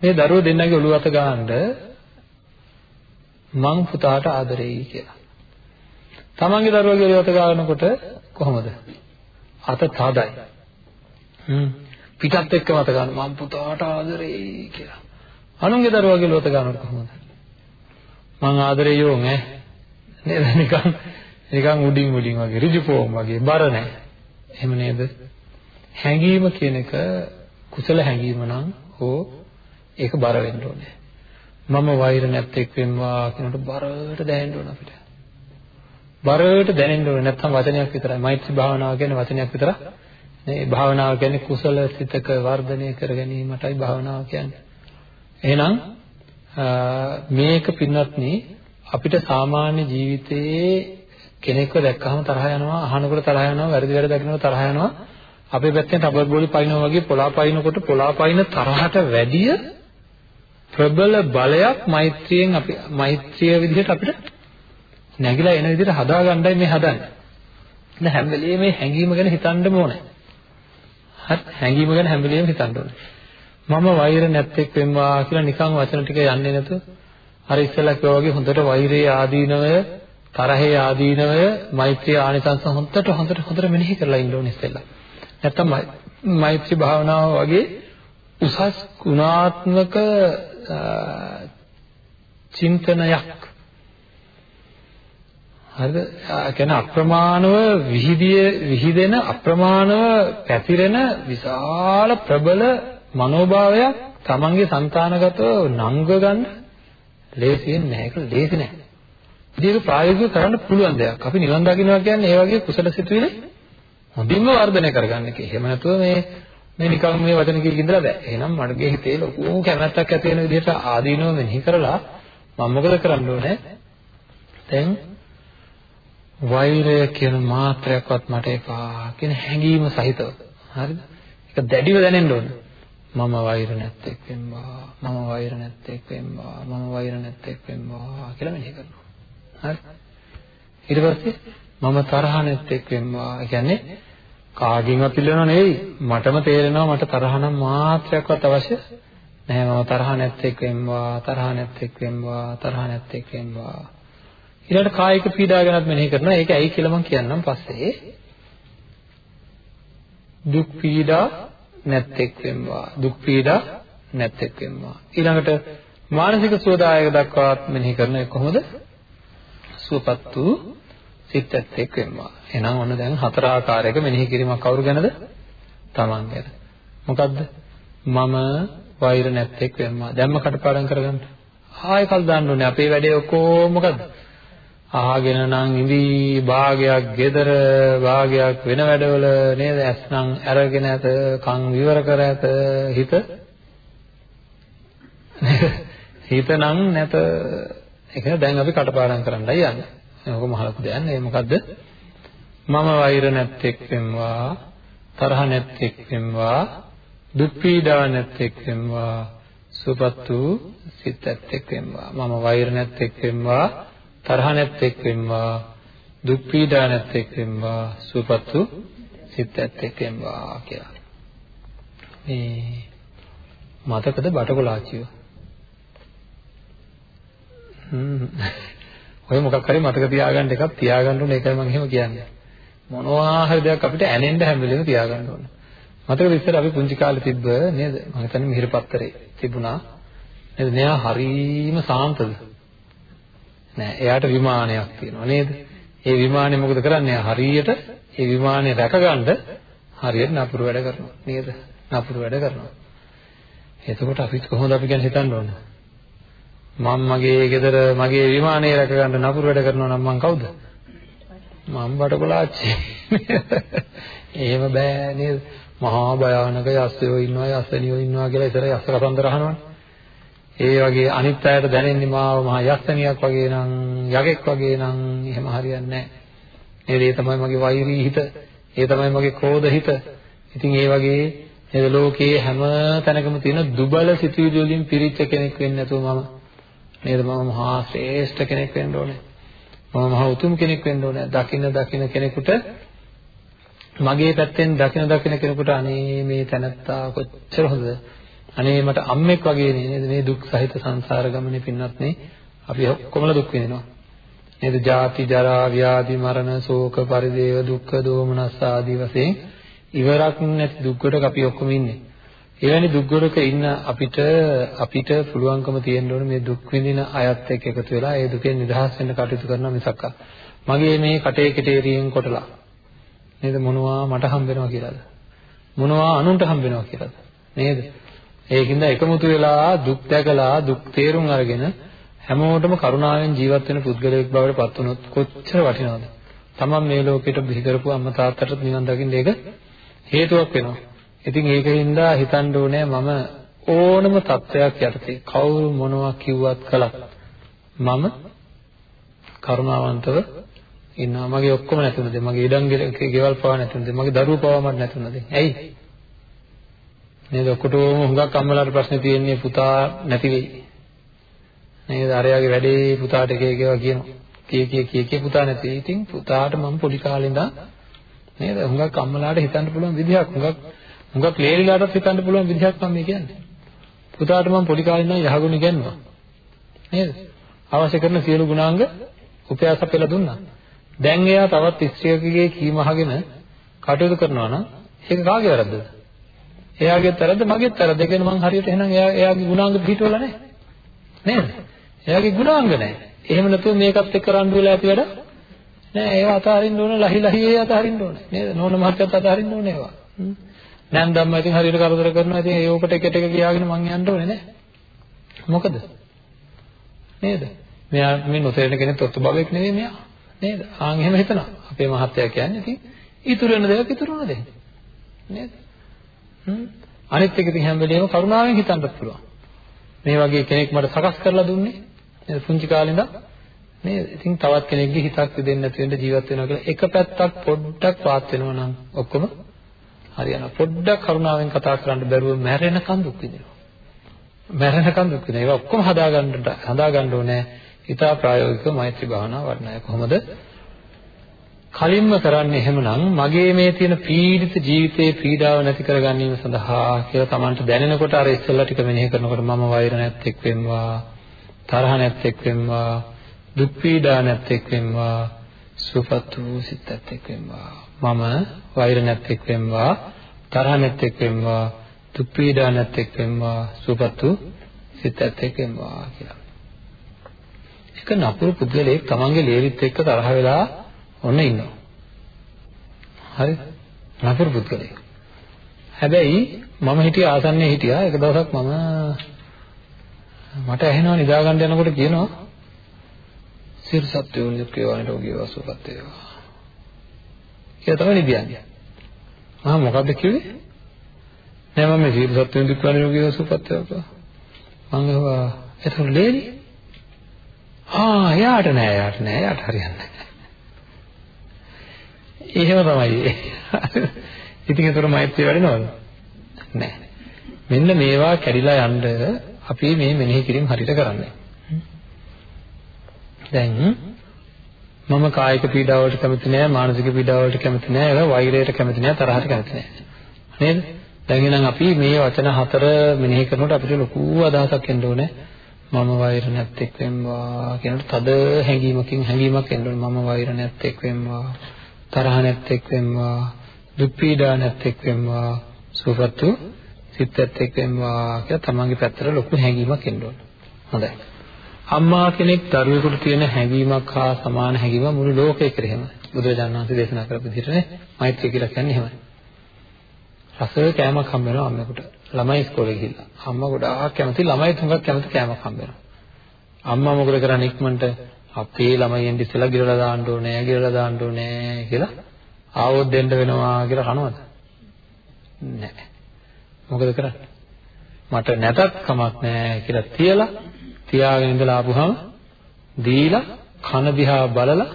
මේ දරුවෝ දෙන්නගේ ඔළුව අත ගන්න මං පුතාට ආදරෙයි කියලා. තමන්ගේ දරුවගේ ඔළුව අත ගන්නකොට කොහොමද? අත තදයි. හ්ම් පිටත් එක්කම අත ගන්න මං පුතාට ආදරෙයි කියලා. අනුන්ගේ දරුවගේ ඔළුව අත ගන්නකොට කොහොමද? මං ආදරේ යෝන් ඈ නේද නිකන් නිකන් උඩින් උඩින් වගේ ඍජු ෆෝම් වගේ බර නැහැ එහෙම නේද හැඟීම කියන එක කුසල හැඟීම නම් හෝ ඒක බර වෙන්න ඕනේ. මම වෛර නැත්තේක් වෙන්වා කියනකොට බරට දැනෙන්න ඕන අපිට. බරට දැනෙන්න ඕනේ නැත්නම් වචනයක් විතරයි. මෛත්‍රී භාවනාව කියන්නේ වචනයක් විතර නේ භාවනාව කියන්නේ කුසල සිතක වර්ධනය කර ගැනීමටයි භාවනාව කියන්නේ. එහෙනම් මේක පින්වත්නි අපිට සාමාන්‍ය ජීවිතයේ කෙනෙක්ව දැක්කහම තරහ යනවා අහනකොට තරහ යනවා වැරදි වැරදි දකින්නකොට තරහ යනවා. අපේ පැත්තෙන් රබර් බෝලි පයින්නවා වගේ පොලා පයින්නකොට පොලා පයින්න තරහට වැඩිය ප්‍රබල බලයක් මෛත්‍රියෙන් අපි මෛත්‍රිය විදිහට අපිට නැగిලා එන විදිහට හදාගන්නයි මේ හදන්නේ. දැන් හැම වෙලේම මේ හැඟීම ගැන හිතන්න ඕනේ. හරි හැඟීම ගැන හැම වෙලේම හිතන්න ඕනේ. මම වෛර නැත්තේක් වෙම්වා කියලා නිකන් වචන ටික යන්නේ නැතුව අර ඉස්සෙල්ලා කිව්වා වගේ හොඳට වෛරයේ ආදීනවය තරහේ ආදීනවය මෛත්‍රී ආනිසංස හොඳට හොඳට හොඳට මෙනෙහි කරලා ඉන්න ඕනේ ඉස්සෙල්ලා. නැත්තම් මෛත්‍රී භාවනාව වගේ උසස් ගුණාත්මක චින්තනයක් හරිද? කියන්නේ අප්‍රමාණව විහිදිය විහිදෙන අප්‍රමාණව පැතිරෙන විශාල ප්‍රබල මනෝභාවයක් තමන්ගේ సంతානගතව නංග ගන්න ලේසියෙන් නැහැ ඒක ලේසි නැහැ. ඉතින් ප්‍රායෝගිකව කරන්න පුළුවන් දෙයක්. අපි නිවන් දකින්නවා කියන්නේ ඒ වගේ කුසල සිතුවිලි හොඳින්ම වර්ධනය කරගන්න එක. එහෙම නැතුව මේ මේ නිකන් මේ වචන කිය කිඳලා බෑ. එහෙනම් මඩගේ හිතේ ලොකු කැමැත්තක් ඇති වෙන විදිහට ආදීනව මෙනෙහි කරලා මම මොකද කරන්න ඕනේ? දැන් වෛරය කියන මාත්‍රයක්වත් මට එපා කියන හැඟීම සහිතව. හරිද? ඒක දැඩිව දැනෙන්න ඕනේ. මම වෛර නැත්තේක් වෙම්වා මම වෛර නැත්තේක් වෙම්වා මම වෛර නැත්තේක් වෙම්වා කියලා මෙනෙහි කරනවා හරි ඊට පස්සේ මම තරහ නැත්තේක් වෙම්වා කියන්නේ කාගෙන්වත් පිළිවෙනව නෙවෙයි. මටම තේරෙනවා මට තරහ නම් මාත්‍රයක්වත් අවශ්‍ය නැහැ. මම තරහ නැත්තේක් වෙම්වා තරහ නැත්තේක් වෙම්වා තරහ නැත්තේක් වෙම්වා. ඊළඟට කායික පීඩා ගැනත් මෙනෙහි කරනවා. ඒක ඇයි කියලා මම කියන්නම් පස්සේ. දුක් පීඩා නැත්තේක් වෙම්වා. දුක් පීඩා නැත්තේක් වෙම්වා. ඊළඟට මානසික සුවදායක දක්වාත් මෙනෙහි කරන එක කොහොමද? සුවපත් වූ සිත් ඇත්තෙක් වෙම්වා එහෙනම් ඔන්න දැන් හතර ආකාරයක මෙනෙහි කිරීමක් කවුරු ගැනද? තමන් ගැන. මොකද්ද? මම වෛර නැත්තේක් වෙම්වා දැම්ම කටපාඩම් කරගන්න. ආයෙ කල් දාන්න ඕනේ. අපේ වැඩේ ඔක්කොම මොකද්ද? අහගෙන නම් ඉඳී භාගයක් gedara භාගයක් වෙන වැඩවල නේද? ඇස්නම් අරගෙන ඇත කන් විවර කර ඇත. හිත? හිත නම් නැත. ඒක දැන් අපි කටපාඩම් කරන්නයි යන්නේ. ඒක මහ ලොකු දෙයක් නේ මොකද්ද මම වෛර නැත්තේක් වෙම්වා තරහ නැත්තේක් වෙම්වා දුක් පීඩා නැත්තේක් වෙම්වා සුපත් වූ සිත ඇත්තෙක් වෙම්වා මම වෛර නැත්තේක් වෙම්වා තරහ නැත්තේක් වෙම්වා දුක් පීඩා නැත්තේක් වෙම්වා සුවපත් වූ සිත ඇත්තෙක් වෙම්වා කියලා. මේ මතකද බටකොලාචිය? හ්ම්. ඔය මොකක් හරි මතක තියාගන්න එකක් තියාගන්න ඕනේ ඒකයි මම එහෙම කියන්නේ. මොනවා හරි දෙයක් අපිට ඇනෙන්න හැම වෙලෙම තියාගන්න ඕනේ. මතකද ඉස්සර අපි පුංචි කාලේ තිබ්බ නේද? මම හිතන්නේ මිහිර පත්තරේ තිබුණා. නේද? මෙයා හරීම සාන්තද? නෑ. එයාට විමානයක් තියෙනවා නේද? ඒ විමානේ මොකද කරන්නේ? හරියට ඒ විමානේ රැකගන්න හරියට නපුරු වැඩ කරනවා නේද? නපුරු වැඩ කරනවා. එතකොට අපිත් කොහොමද අපි ගැන හිතන්න ඕන? මම මගේ ගෙදර මගේ විමානය රැකගන්න නපුරු වැඩ කරනවා නම් මං කවුද? මම බඩකොලාච්චි. එහෙම බෑ නේද? මහා භයානක යස්සයෝ ඉන්නවා යස්සනියෝ ඉන්නවා කියලා ඉතර යස්ස කතන්දර අහනවනේ. ඒ වගේ අනිත් අයට දැනෙන්නේ මාව මහා යස්සනියක් වගේ නම් යකෙක් වගේ නම් එහෙම හරියන්නේ නැහැ. ඒ තමයි මගේ වෛරී හිත. ඒ තමයි මගේ ක්‍රෝධ හිත. ඉතින් ඒ වගේ නේද ලෝකයේ හැම තැනකම තියෙන දුබල සිතුවිලි වලින් පිරිච්ච කෙනෙක් වෙන්න නැතුව මම නේද? මම මහා ශ්‍රේෂ්ඨ කෙනෙක් වෙන්න ඕනේ. මම මහා උතුම් කෙනෙක් වෙන්න ඕනේ. දකින්න දකින්න කෙනෙකුට මගේ පැත්තෙන් දකින දකින කෙනෙකුට අනේ මේ තැනත්තා කොච්චර හොඳද? අනේ මට අම්මෙක් වගේ නේද? මේ දුක් සහිත සංසාර ගමනේ පින්නත් නේ. අපි ඔක්කොමලා දුක් විඳිනවා. නේද? ජාති ජරා ව්‍යාධි මරණ ශෝක පරිදේව දුක්ඛ දෝමනස් ආදී වශයෙන් ඉවරක් නැති දුක්වලක අපි ඔක්කොම ඉන්නේ. එවැනි දුක්වලක ඉන්න අපිට අපිට පුළුවන්කම තියෙන්න ඕනේ මේ දුක් විඳින අයත් එක්ක එකතු වෙලා ඒ දුකෙන් නිදහස් වෙන්න කටයුතු කරනවා මිසක් මගේ මේ කටේ කෙටේරියෙන් කොටලා. නේද? මොනවා මට හම්බ වෙනවා කියලාද? මොනවා අනුන්ට හම්බ වෙනවා කියලාද? නේද? ඒකින්ද එකමුතු වෙලා දුක් දැකලා දුක් තේරුම් අරගෙන හැමෝටම කරුණාවෙන් ජීවත් වෙන පුද්ගලයෙක් බවට පත් වුණොත් කොච්චර වටිනවද? තමන් මේ ලෝකෙට බිහි කරපු අම්මා තාත්තට නිවන් දකින්න ඒක හේතුවක් වෙනවා. ඉතින් ඒකින්ද හිතන්න ඕනේ මම ඕනම තත්වයක් යටතේ කවුරු මොනවා කිව්වත් කළත් මම කරුණාවන්තව ඉන්නවා. මගේ ඔක්කොම නැතුණද මගේ ඉඩම් ගෙවල් පවා නැතුණද මගේ දරුවෝ පවා මට නැතුණද ඇයි? නේද? ඔක්කොටම හුඟක් අම්මලාට ප්‍රශ්නේ තියෙන්නේ පුතා නැති වෙයි. නේද? අරයාගේ වැඩේ පුතාට එක එක ඒවා කියනවා. කී කී කී කී පුතා නැති ඉතින් පුතාට මම පොඩි කාලේ ඉඳන් නේද? හුඟක් අම්මලාට හිතන්න පුළුවන් විදිහක්. හුඟක් හුඟක් ලේලිලාටත් හිතන්න පුළුවන් විදිහක් මම මේ කියන්නේ පුතාට මම පොඩි කාලේ ඉඳන් යහගුණ ඉගෙනුවා නේද අවශ්‍ය කරන සියලු ගුණාංග උපයාස අපෙලා දුන්නා දැන් එයා තවත් ස්ත්‍රියකගේ කීම අහගෙන කටයුතු කරනවා නම් ඒක කාගේ වැරද්දද? එයාගේත් වැරද්ද මගේත් වැරද්ද. ඒ කියන්නේ මං හරියට එහෙනම් එයා එයාගේ ගුණාංග පිළිටවලා නැහැ. නේද? එයාගේ ගුණාංග නැහැ. එහෙම නැතුව මේකත් එක්ක රණ්ඩු වෙලා ඇති වැඩ නෑ ඒවා අතහරින්න ඕන ලහි ලහි ඒ අතහරින්න ඕනේ නේද නෝන මහත්තයත් අතහරින්න ඕනේ ඒවා නෑන් ධම්ම ඉතින් හරියට කරදර කරනවා ඉතින් ඒකට එක එක ගියාගෙන මං යන්න ඕනේ නෑ මොකද නේද මෙයා මේ නොතේරෙන කෙනෙක් තොත්තු බබෙක් නෙවෙයි මෙයා නේද? ආන් එහෙම හිතනවා. අපේ මහත්තයා කියන්නේ ඉතින් ඉතුරු වෙන දේවල් ඉතුරු වෙන දේ. නේද? හ්ම්. අනිත් එක ඉතින් හැම වෙලේම කරුණාවෙන් හිතන්නත් පුළුවන්. මේ වගේ කෙනෙක් මට සකස් කරලා දුන්නේ නේද? පුංචි කාලේ ඉඳන් නේද? ඉතින් තවත් කෙනෙක්ගේ හිතක් දෙන්න නැති වෙන්න ජීවත් වෙනවා කියලා එක පැත්තක් පොඩ්ඩක් වාත් වෙනවා නම් ඔක්කොම හරියනවා. පොඩ්ඩක් කරුණාවෙන් කතා කරන්න බැරුව මැරෙනකන් දුක් විඳිනවා. මැරෙනකන් දුක් විඳිනවා. ඒක ඔක්කොම හදාගන්න හදාගන්න ඕනේ. ඊටා ප්‍රායෝගිකව මෛත්‍රී භාවනාව වඩනය කොහොමද? කලින්ම කරන්නේ එහෙමනම් මගේ මේ තියෙන පීඩිත ජීවිතයේ පීඩාව නැති කර ගැනීම සඳහා කියලා Tamanට දැනෙනකොට අර ඉස්සෙල්ලා ටික මෙනෙහි කරනකොට මම වෛර නැත්තේක් වෙම්වා තරහ නැත්තේක් වෙම්වා දුක් පීඩා නැත්තේක් වෙම්වා සුපත් වූ සිත් නැත්තේක් වෙම්වා මම වෛර නැත්තේක් වෙම්වා තරහ නැත්තේක් වෙම්වා දුක් පීඩා නැත්තේක් වෙම්වා සුපත් වූ සිත් නැත්තේක් වෙම්වා කියලා එක නපුරු පුද්ගලයෙක් තමන්ගේ ලේලිත් එක්ක තරහ වෙලා ඔන්න ඉන්නවා. හරි? නපුරු පුද්ගලයෙක්. හැබැයි මම හිටිය ආසන්නයේ හිටියා එක දවසක් මම මට ඇහෙනවා නිදා ගන්න යනකොට කියනවා සිර සත්‍යෝ නික්කේවන්ට ඔගේ වසුපත් වේවා. කියලා තමයි නිදියන්නේ. මම මොකද්ද කිව්වේ? නෑ මම මේ සිර සත්‍යෝ නික්කේවන්ට ඔගේ වසුපත් වේවා. මම ගහවා එතකොට ලේලි ආ එයාට නෑ එයාට නෑ එයාට හරියන්නේ එහෙම තමයි. ඉතින් ඒතර මෛත්‍රිය වැඩෙනවද? නෑ. මෙන්න මේවා කැඩිලා යන්න අපි මේ මෙනෙහි කිරීම හරියට කරන්නේ. දැන් මම කායික පීඩාව වලට කැමති නෑ මානසික පීඩාව වලට කැමති නෑ ඒවා වෛරයට කැමති නෑ තරහට කැමති නෑ. නේද? දැන් එහෙනම් අපි මේ වචන හතර මෙනෙහි කරනකොට අපිට ලොකු අදහසක් එන්න ඕනේ. මම වෛර නැත්තේක් වෙම්වා කියනට තද හැඟීමකින් හැඟීමක් එන්න ඕනේ. මම වෛර නැත්තේක් වෙම්වා තරහ නැත්තේක් වෙම්වා දුක් පීඩා නැත්තේක් වෙම්වා සුවපත් සිත් නැත්තේක් වෙම්වා කියලා තමන්ගේ පැත්තට ලොකු හැඟීමක් එන්න ඕනේ. හොඳයි. අම්මා කෙනෙක් දරුවෙකුට තියෙන හැඟීමක් හා සමාන හැඟීමක් මුළු ලෝකේ කෙරෙහිම බුදුරජාණන් වහන්සේ දේශනා කරපු විදිහට නේ මෛත්‍රිය කියලා කියන්නේ එහෙමයි රස කෑමක් හම්බ වෙනවා අම්මෙකුට ළමයි ඉස්කෝලේ ගිහිල්ලා. අම්මා ගොඩාක් කැමති ළමයි තුඟක් කැමති කෑමක් හම්බ වෙනවා. අම්මා මොකද කරන්නේ ඉක්මනට අපේ ළමයින් ඉස්සෙල්ලා ගිරලා දාන්න ඕනේ, ගිරලා දාන්න ඕනේ කියලා ආවොත් දෙන්න වෙනවා කියලා කනවද? නැහැ. මොකද කරන්නේ? මට නැතත් කමක් නැහැ කියලා තියලා තියාගෙන ඉඳලා ආපුහම දීලා කන දිහා බලලා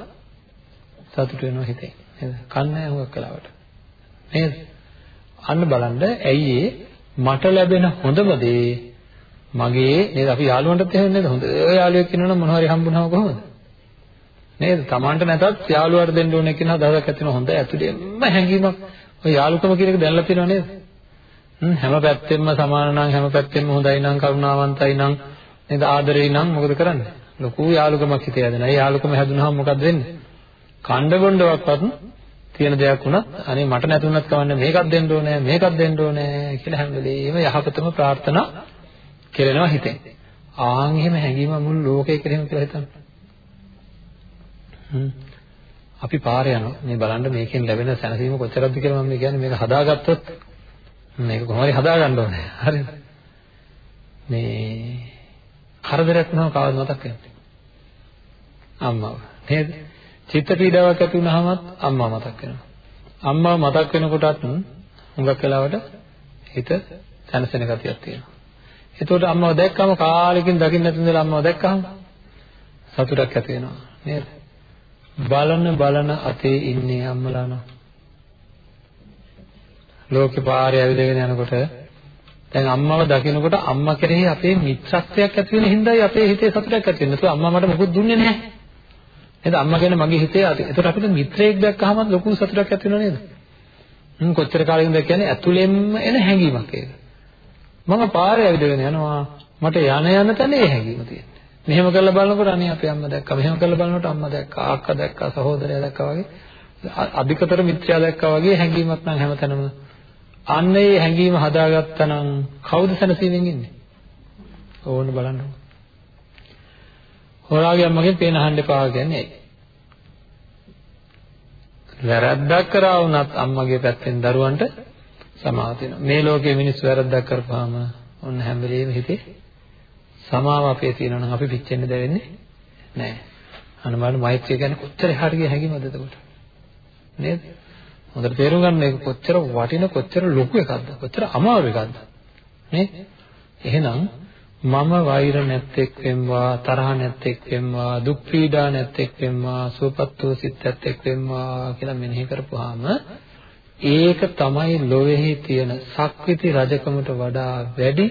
සතුට වෙනවා හිතේ. නේද? කන්නේ හුඟක් කලාවට. නේද? අන්න බලන්න ඇයි ඒ මට ලැබෙන හොඳම දේ මගේ නේද අපි යාළුවන්ටත් එහෙම නේද හොඳ යාළුවෙක් ඉන්නවනම් මොනවා හරි හම්බුනම කොහොමද නේද Tamanට නැතත් යාළුවාට දෙන්න ඕනේ කියන දහසක් ඇතින හොඳ ඇතුළේම හැඟීමක් ඔය යාළුකම කියන එක දැනලා තියෙනව නේද හැම පැත්තෙම සමාන නම් හැම පැත්තෙම හොඳයි නම් කරුණාවන්තයි නම් නේද ආදරේ නම් මොකද කරන්නේ ලොකු යාළුකමක් හිතේ හැදෙනවා ඒ යාළුකම හැදුනහම මොකද වෙන්නේ කණ්ඩ බොණ්ඩවක්වත් තියෙන දෙයක් වුණත් අනේ මට නැතුණත් කවන්නේ මේකක් දෙන්න ඕනේ මේකක් දෙන්න ඕනේ කියලා හැම වෙලේම යහපතම ප්‍රාර්ථනා කෙරෙනවා හිතෙන්. ආන් එහෙම හැඟීම මුළු ලෝකේ කෙරෙහිම කියලා හිතන්න. අපි පාරේ යනවා. මේ බලන්න මේකෙන් ලැබෙන සැනසීම කොච්චරද කියලා මම කියන්නේ මේක හදාගත්තොත් මේක කොහොම හරි හදාගන්න ඕනේ. හරිද? මේ කරදරයක් වුණාම කවද මතක් වෙන්නේ? අම්මව. නේද? චිත්ත පීඩාවක් ඇති වුනහමත් අම්මා මතක් වෙනවා. අම්මා මතක් වෙනකොටත් හුඟක් වෙලාවට හිත සැනසෙන ගතියක් තියෙනවා. එතකොට අම්මව දැක්කම කාලෙකින් දකින්න නැති ඉඳලා අම්මව දැක්කම සතුටක් ඇති වෙනවා නේද? බලන බලන අතේ ඉන්නේ අම්මලා නෝ. ලෝකේ පාරේ ඇවිදගෙන යනකොට දැන් අම්මව දකිනකොට අම්මා කෙරෙහි අපේ මිත්‍රත්වයක් ඇති වෙන හින්දායි අපේ හිතේ සතුටක් ඇති වෙන්නේ. නැතුව අම්මා මට මොකුත් දුන්නේ නැහැ. නේද? අම්මා ගැන මගේ හිතේ ඒකට අපිට මිත්‍රයෙක් දැක්කහම ලොකු සතුටක් ඇති වෙනව නේද? හ්ම් කොච්චර කාලෙකින්ද කියන්නේ ඇතුළෙන්ම එන හැඟීමක් ඒක. මම පාරේ ඇවිදගෙන යනවා. මට යන යන තැන ඒ හැඟීම තියෙනවා මෙහෙම කරලා බලනකොට අනේ අපේ අම්මා දැක්කා. මෙහෙම කරලා බලනකොට අම්මා දැක්කා. අක්කා දැක්කා සහෝදරයා දැක්කා වගේ. අධිකතර මිත්‍යා දැක්කා වගේ හැඟීමක් නම් හැමතැනම අන්න ඒ හැඟීම හදාගත්තා නම් කවුද සැනසීමෙන් ඉන්නේ ඕන්න බලන්න හොරාගේ අම්මගෙන් පේන අහන්න එපා කියන්නේ ඇයි? වැරද්දක් කරා වුණත් අම්මගේ පැත්තෙන් දරුවන්ට සමාව තියෙනවා. මේ ලෝකයේ මිනිස්සු වැරද්දක් කරපුවාම ඔන්න හැම වෙලෙම හිතේ සමාව අපේ තියෙනවා නම් අපි පිච්චෙන්න දෙවෙන්නේ නැහැ. අනමාන මෛත්‍රිය කියන්නේ කොච්චර එහාට ගිය හැඟීමද එතකොට? නේද? හොඳට තේරුම් ගන්න මේක කොච්චර වටින කොච්චර ලොකු එකක්ද? කොච්චර අමාරු එකක්ද? නේ? එහෙනම් මම වෛර නැත්තේක් වෙම්වා තරහ නැත්තේක් වෙම්වා දුක් පීඩා නැත්තේක් වෙම්වා සුවපත් වූ සිත් නැත්තේක් වෙම්වා කියලා මෙනෙහි කරපුවාම ඒක තමයි ලෝකෙහි තියෙන සක්විති රජකමට වඩා වැඩි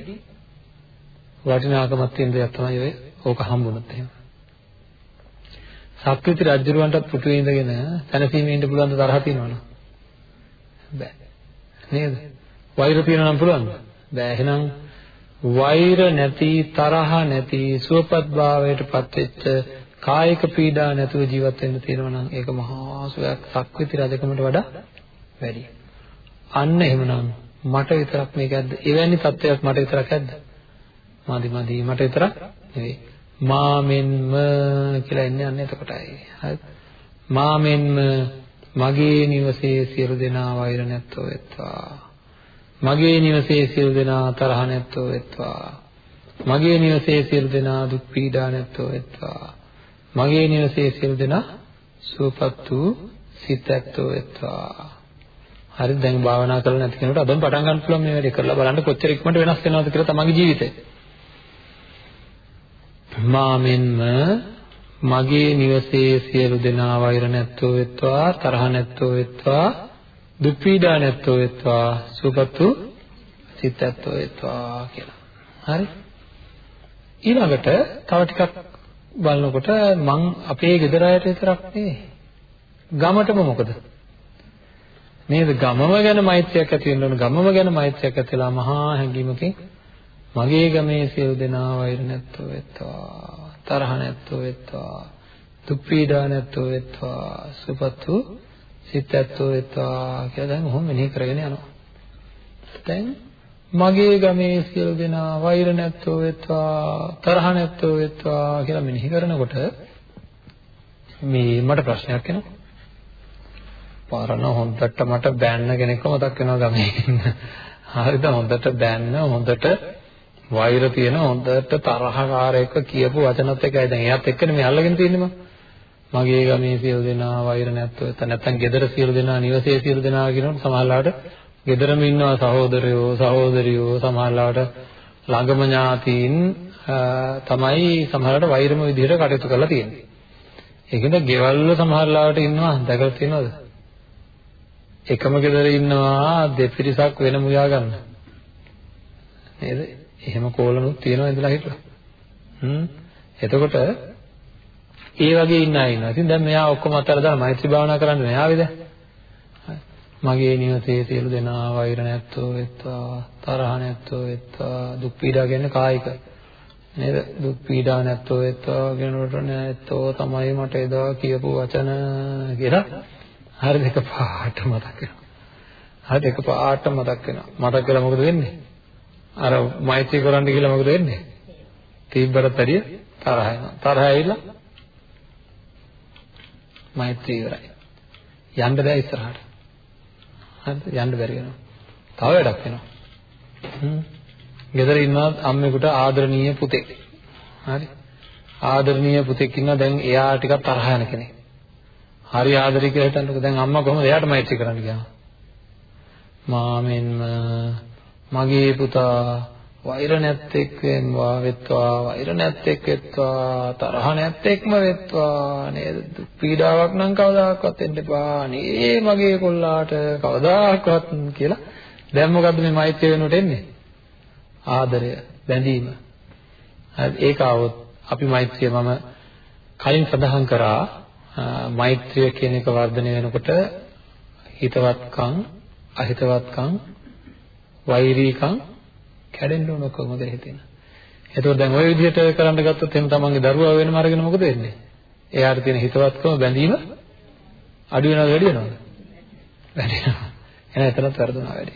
වටිනාකමක් තියෙන දෙයක් තමයි ඔය ඕක හම්බුනොත් එහෙම. සක්විති රජුරවන්ටත් පුටුවේ ඉඳගෙන තනසීමේ ඉන්න පුළුවන් තරහ තියෙනවනේ. බෑ. නේද? වෛර තියෙනවා නම් පුළුවන්ද? බෑ. එහෙනම් වෛර නැති තරහ නැති සුවපත් භාවයට පත්වෙච්ච කායික පීඩා නැතුව ජීවත් වෙන්න තියෙනවා නම් ඒක මහා සුවයක් සක්විති රජකමට වඩා වැඩි. අන්න එහෙමනම් මට විතරක් මේක ඇද්ද? එවැනි තත්ත්වයක් මට විතරක් ඇද්ද? මාදි මාදි මට විතරක් නෙවෙයි. මාමෙන්ම කියලා එන්නේ අන්න එතකොටයි. හරිද? මාමෙන්ම මගේ නිවසේ සියලු දෙනා වෛර නැත්තෝ වෙත්වා. මගේ නිවසේ සියලු දෙනා තරහ නැත්තෝ වෙත්වා. මගේ නිවසේ සියලු දෙනා දුක් පීඩා නැත්තෝ වෙත්වා. මගේ නිවසේ සියලු දෙනා සුවපත් වූ සිත ඇත්තෝ වෙත්වා. හරි දැන් භාවනා කරලා නැති කෙනෙකුට අදම පටන් ගන්න පුළුවන් මේ වැඩේ කරලා බලන්න කොච්චර ඉක්මනට වෙනස් වෙනවද කියලා තමන්ගේ ජීවිතේ. මාමින්ම මගේ නිවසේ සියලු දෙනා වෛර නැත්තෝ වෙත්වා තරහ නැත්තෝ වෙත්වා දුක් පීඩා නැත්තෝ වෙත්වා සුවපත්තු සිත ඇත්තෝ වෙත්වා කියලා. හරි? ඊළඟට තව ටිකක් බලනකොට මං අපේ ගෙදර අයට විතරක් නෙවෙයි. ගමටම මොකද? නේද? ගමම ගැන මෛත්‍රියක් ඇති වෙන්න ඕන. ගමම ගැන මෛත්‍රියක් ඇතිලා මහා හැඟීමකින් මගේ ගමේ සියලු දෙනා වෛර නැත්තෝ වෙත්වා තරහ නැත්තෝ වෙත්වා දුක් පීඩා නැත්තෝ වෙත්වා සුපතු සිත ඇත්තෝ වෙත්වා කියලා දැන් ඔහොම මෙනෙහි කරගෙන යනවා. දැන් මගේ ගමේ සියලු දෙනා වෛර නැත්තෝ වෙත්වා තරහ නැත්තෝ වෙත්වා කියලා මෙනෙහි කරනකොට මේ මට ප්‍රශ්නයක් එනවා. පරණ හොඳට මට බෑන්න කෙනෙක්ව මතක් වෙනවා ගමේ ඉන්න. හරිද? හොඳට බෑන්න හොඳට වෛර තියෙන හොඳට තරහකාරයෙක්ව කියපු වචනත් එකයි දැන් එයාත් එක්කනේ මේ අල්ලගෙන තියෙන්නේ මම. මගේ ගමේ සියලු දෙනා වෛර නැත්තෝ එතන නැත්තම් ගෙදර සියලු දෙනා නිවසේ සියලු දෙනා කියනකොට සමහරවිට ගෙදරම ඉන්නවා සහෝදරයෝ සහෝදරියෝ සමහරවිට ළඟම ඥාතීන් තමයි සමහරවිට වෛරම විදිහට කටයුතු කරලා තියෙන්නේ. ඒකෙන්ද ගෙවල් වල සමහරවිට ඉන්නවා දැකලා තියෙනවද? එකම ගෙදර ඉන්නවා දෙපිරිසක් වෙන මුයා ගන්න. නේද? එහෙම කෝලනුත් තියෙනවා ඉඳලා හිටලා. හ්ම්. එතකොට ඒ වගේ ඉන්න අය ඉන්නවා. ඉතින් දැන් මෙයා ඔක්කොම අතහැරලා දාලා මෛත්‍රී භාවනා කරන්න මෙයාවේද? මගේ නිවසේ සියලු දෙනා වෛර නැත්තෝ වෙත්වා, තරහ නැත්තෝ වෙත්වා, දුක් පීඩා කියන්නේ කායික. නේද? දුක් පීඩා නැත්තෝ වෙත්වා කියනකොට නැත්තෝ තමයි මට එදා කියපු වචන කියලා හරි දෙක පාට මතක් වෙනවා. හරි දෙක පාට මතක් වෙනවා. මතක් වෙලා මොකද වෙන්නේ? අර මෛත්‍රී කරන්න කියලා මොකද වෙන්නේ? තීබ්බරත් ඇරිය තරහ එනවා. තරහ ඇවිල්ලා මෛත්‍රී ඉවරයි. යන්න බෑ ඉස්සරහට. හරිද? යන්න බැරි වෙනවා. තව වැඩක් වෙනවා. හ්ම්. ගෙදර ඉන්නවා අම්මෙකුට ආදරණීය පුතෙක්. හරි. ආදරණීය පුතෙක් ඉන්නවා දැන් එයා ටිකක් තරහ යන කෙනෙක්. හරි ආදරේ කියලා හිතන්නකෝ දැන් අම්මා කොහොමද එයාට මෛත්‍රී කරන්න ගියාම මාමෙන්ම මගේ පුතා වෛර නැත්තෙක් වෙන්වා වෙත්වා වෛර නැත්තෙක් වෙත්වා තරහ නැත්තෙක්ම වෙත්වා නේද? පීඩාවක් නම් කවදාකවත් එන්න එපා. නේ මගේ කොල්ලාට කවදාකවත් කියලා. දැන් මොකද්ද මේ මෛත්‍රිය වෙනුවට එන්නේ? ආදරය බැඳීම. හරි ඒක આવොත් අපි මෛත්‍රිය මම කලින් සඳහන් කරා. මෛත්‍රිය කියන එක වර්ධනය වෙනකොට හිතවත්කම් අහිතවත්කම් වෛරීකම් කැඩෙන්න ඕන කොහොමද හිතෙන. එතකොට දැන් ওই විදිහට කරන්න ගත්තොත් එහෙනම් තමන්ගේ දරුවා වෙනම අරගෙන මොකද වෙන්නේ? එයාට තියෙන හිතවත්කම බැඳීම අඩු වෙනවද වැඩි වෙනවද? වැඩි වෙනවා. එහෙනම් එතනත් වැරදුනා වැඩි.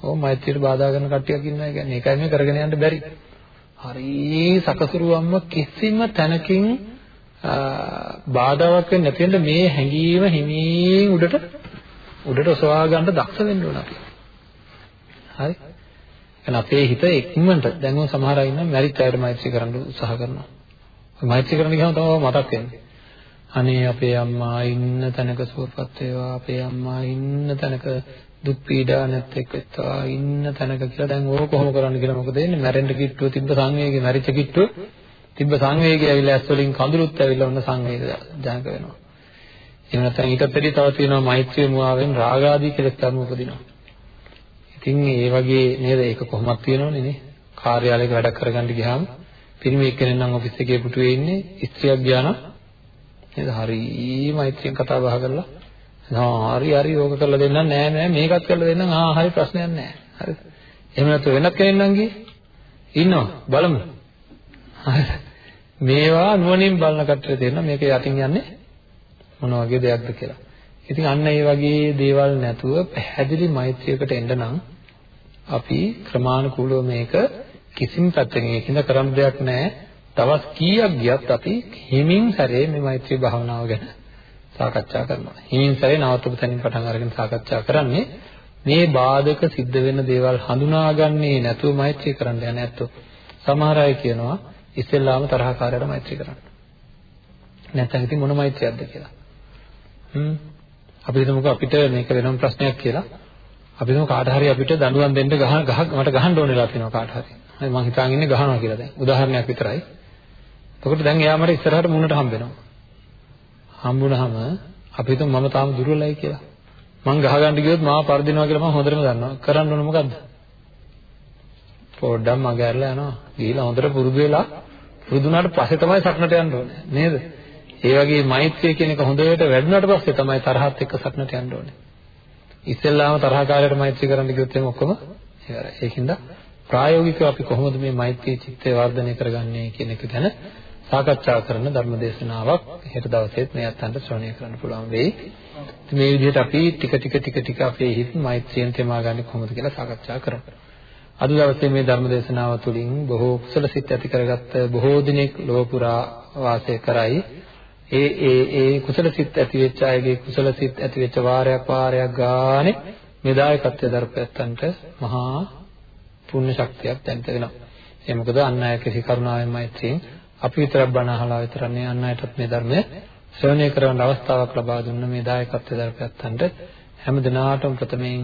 ඕ මෛත්‍රියට බාධා කරන කට්ටියක් ඉන්නවා කියන්නේ ඒකයි මේ කරගෙන යන්න බැරි. හරි සකසුරුවම්ම කිසිම තැනකින් බාධාවක් වෙන්නේ නැති වෙන්න මේ හැඟීම හිමින් උඩට උඩට ඔසවා ගන්න දක්ෂ වෙන්න ඕන අපි. හරි? එහෙනම් අපේ හිත ඉක්මනට දැන් ඔය සමහර අය ඉන්නවා මැරිච් අයට මෛත්‍රී කරන්න උත්සාහ කරනවා. මෛත්‍රී කරන්න ගියාම තමයි මතක් වෙන්නේ. අනේ අපේ අම්මා ඉන්න තැනක සුවපත් වේවා අපේ අම්මා ඉන්න තැනක දුක් පීඩා නැත්ෙක් වෙත්වා ඉන්න තැනක කියලා දැන් ඕක කොහොම කරන්න කියලා මොකද වෙන්නේ මැරෙන්න කිට්ටුව තිබ්බ සංවේගය මැරිච්ච කිට්ටුව තිබ්බ සංවේගය ඇවිල්ලා ඇස් වලින් කඳුළුත් ඇවිල්ලා ඔන්න සංවේග ජනක වෙනවා. එහෙම නැත්නම් ඊටත් වැඩි තව තියෙනවා මෛත්‍රිය මුවාවෙන් රාගාදී කෙලෙස් ධර්ම උපදිනවා. ඉතින් ඒ වගේ නේද? ඒක කොහොමද තියෙනවනේ නේ? කාර්යාලයක වැඩ කරගන්න ගියාම පිරිමි එක්කෙනෙක් නම් ඔෆිස් එකේ පුටුවේ ඉන්නේ ස්ත්‍රියක් ගියා නම් නේද? හරි මෛත්‍රියෙන් කතා බහ කරලා ආ හරි හරි ඕක කරලා දෙන්නම් නෑ නෑ මේකත් කරලා දෙන්නම් ආ හරි ප්‍රශ්නයක් නෑ. හරිද? එහෙම නැත්නම් වෙනත් කෙනෙක් නම් ගියේ. ඉන්නවා. බලමු. හරිද? මේවා නුවණින් බලන කටට තේරෙනවා මේක යටින් යන්නේ මොන වගේ දෙයක්ද කියලා. ඉතින් අන්න ඒ වගේ දේවල් නැතුව පැහැදිලි මෛත්‍රියකට එන්න නම් අපි ක්‍රමානුකූලව මේක කිසිම පැත්තකින් ඒකින්ද කරන්න දෙයක් නැහැ. දවස් කීයක් ගියත් අපි හිමින් සැරේ මේ මෛත්‍රී භාවනාව ගැන සාකච්ඡා කරනවා. හිමින් සැරේ නවත්තපු තැනින් පටන් අරගෙන සාකච්ඡා කරන්නේ මේ බාධක සිද්ධ වෙන දේවල් හඳුනාගන්නේ නැතුව මෛත්‍රී කරන්න යන්නේ නැත්තෝ. සමහර අය කියනවා ඉස්සෙල්ලාම තරහකාරයට මෛත්‍රී කරන්න. නැත්නම් ඉතින් මොන මෛත්‍රියක්ද කියලා. හ්ම්. අපි හිතමුකෝ අපිට මේක වෙනම ප්‍රශ්නයක් කියලා. අපි හිතමු කාට හරි අපිට දඬුවම් දෙන්න ගහ ගහ මට ගහන්න ඕන වෙලා තියෙනවා කාට හරි. හරි මං හිතාගෙන ඉන්නේ ගහනවා කියලා දැන්. උදාහරණයක් විතරයි. එතකොට දැන් එයා මට ඉස්සරහට මුණට හම්බ වෙනවා. හම්බුනහම අපි හිතමු මම තාම දුර්වලයි කියලා. මං ගහ ගන්න ගියොත් මාව පරදිනවා කියලා මම හොඳටම දන්නවා. කරන්න ඕන මොකද්ද? පොඩ්ඩක් මග ඇරලා යනවා. ගිහිලා හොඳට පුරුදු වෙලා පුරුදු වුණාට පස්සේ තමයි සක්නට යන්න ඕනේ. නේද? ඒ වගේ මෛත්‍රිය කියන එක හොඳට වැඩුණාට පස්සේ තමයි තරහත් එක්ක සක්නට යන්න ඕනේ. ඉස්සෙල්ලාම තරහකාරයට මෛත්‍රී කරන්න ගියොත් එimhe ඔක්කොම ඉවරයි. ඒකින්ද ප්‍රායෝගිකව අපි කොහොමද මේ මෛත්‍රී චිත්තය වර්ධනය කරගන්නේ කියන එක ගැන සාකච්ඡා කරන ධර්ම දේශනාවක් හෙට දවසේත් මේ අත්තන්ට ශ්‍රවණය කරන්න පුළුවන් වෙයි. මේ විදිහට අපි ටික ටික ටික ටික අපේ හිත මෛත්‍රියෙන් තේමා ගන්න කොහොමද කියලා සාකච්ඡා කරමු. අද දවසේ මේ ධර්ම දේශනාව තුළින් බොහෝ කුසල සිත් ඇති කරගත්ත බොහෝ දිනෙක ලොව පුරා වාසය කරයි. ඒ ඒ ඒ කුසල සිත් ඇති වෙච්ච අයගේ කුසල සිත් ඇති වෙච්ච වාරයක් වාරයක් ගානේ මේ දායකත්වය දරපැත්තන්ට මහා පුණ්‍ය ශක්තියක් දැනිට වෙනවා. ඒ මොකද අන් අය කෙසි කරුණාවෙන් මෛත්‍රියෙන් අපි විතරක් බණ අහලා විතරනේ අන් අයටත් මේ ධර්මය ශ්‍රවණය කරන්න අවස්ථාවක් ලබා දුන්න මේ දායකත්වය දරපැත්තන්ට හැම දිනාටම ප්‍රථමයෙන්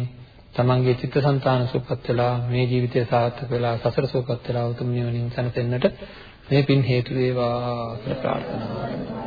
තමන්ගේ චිත්තසංතාන සුවපත් වෙලා මේ ජීවිතය සාර්ථක වෙලා සසර සුවපත් වෙලා උතුම් නිවනින් සැනසෙන්නට මේ පින් හේතු වේවා කියලා ප්‍රාර්ථනා කරනවා.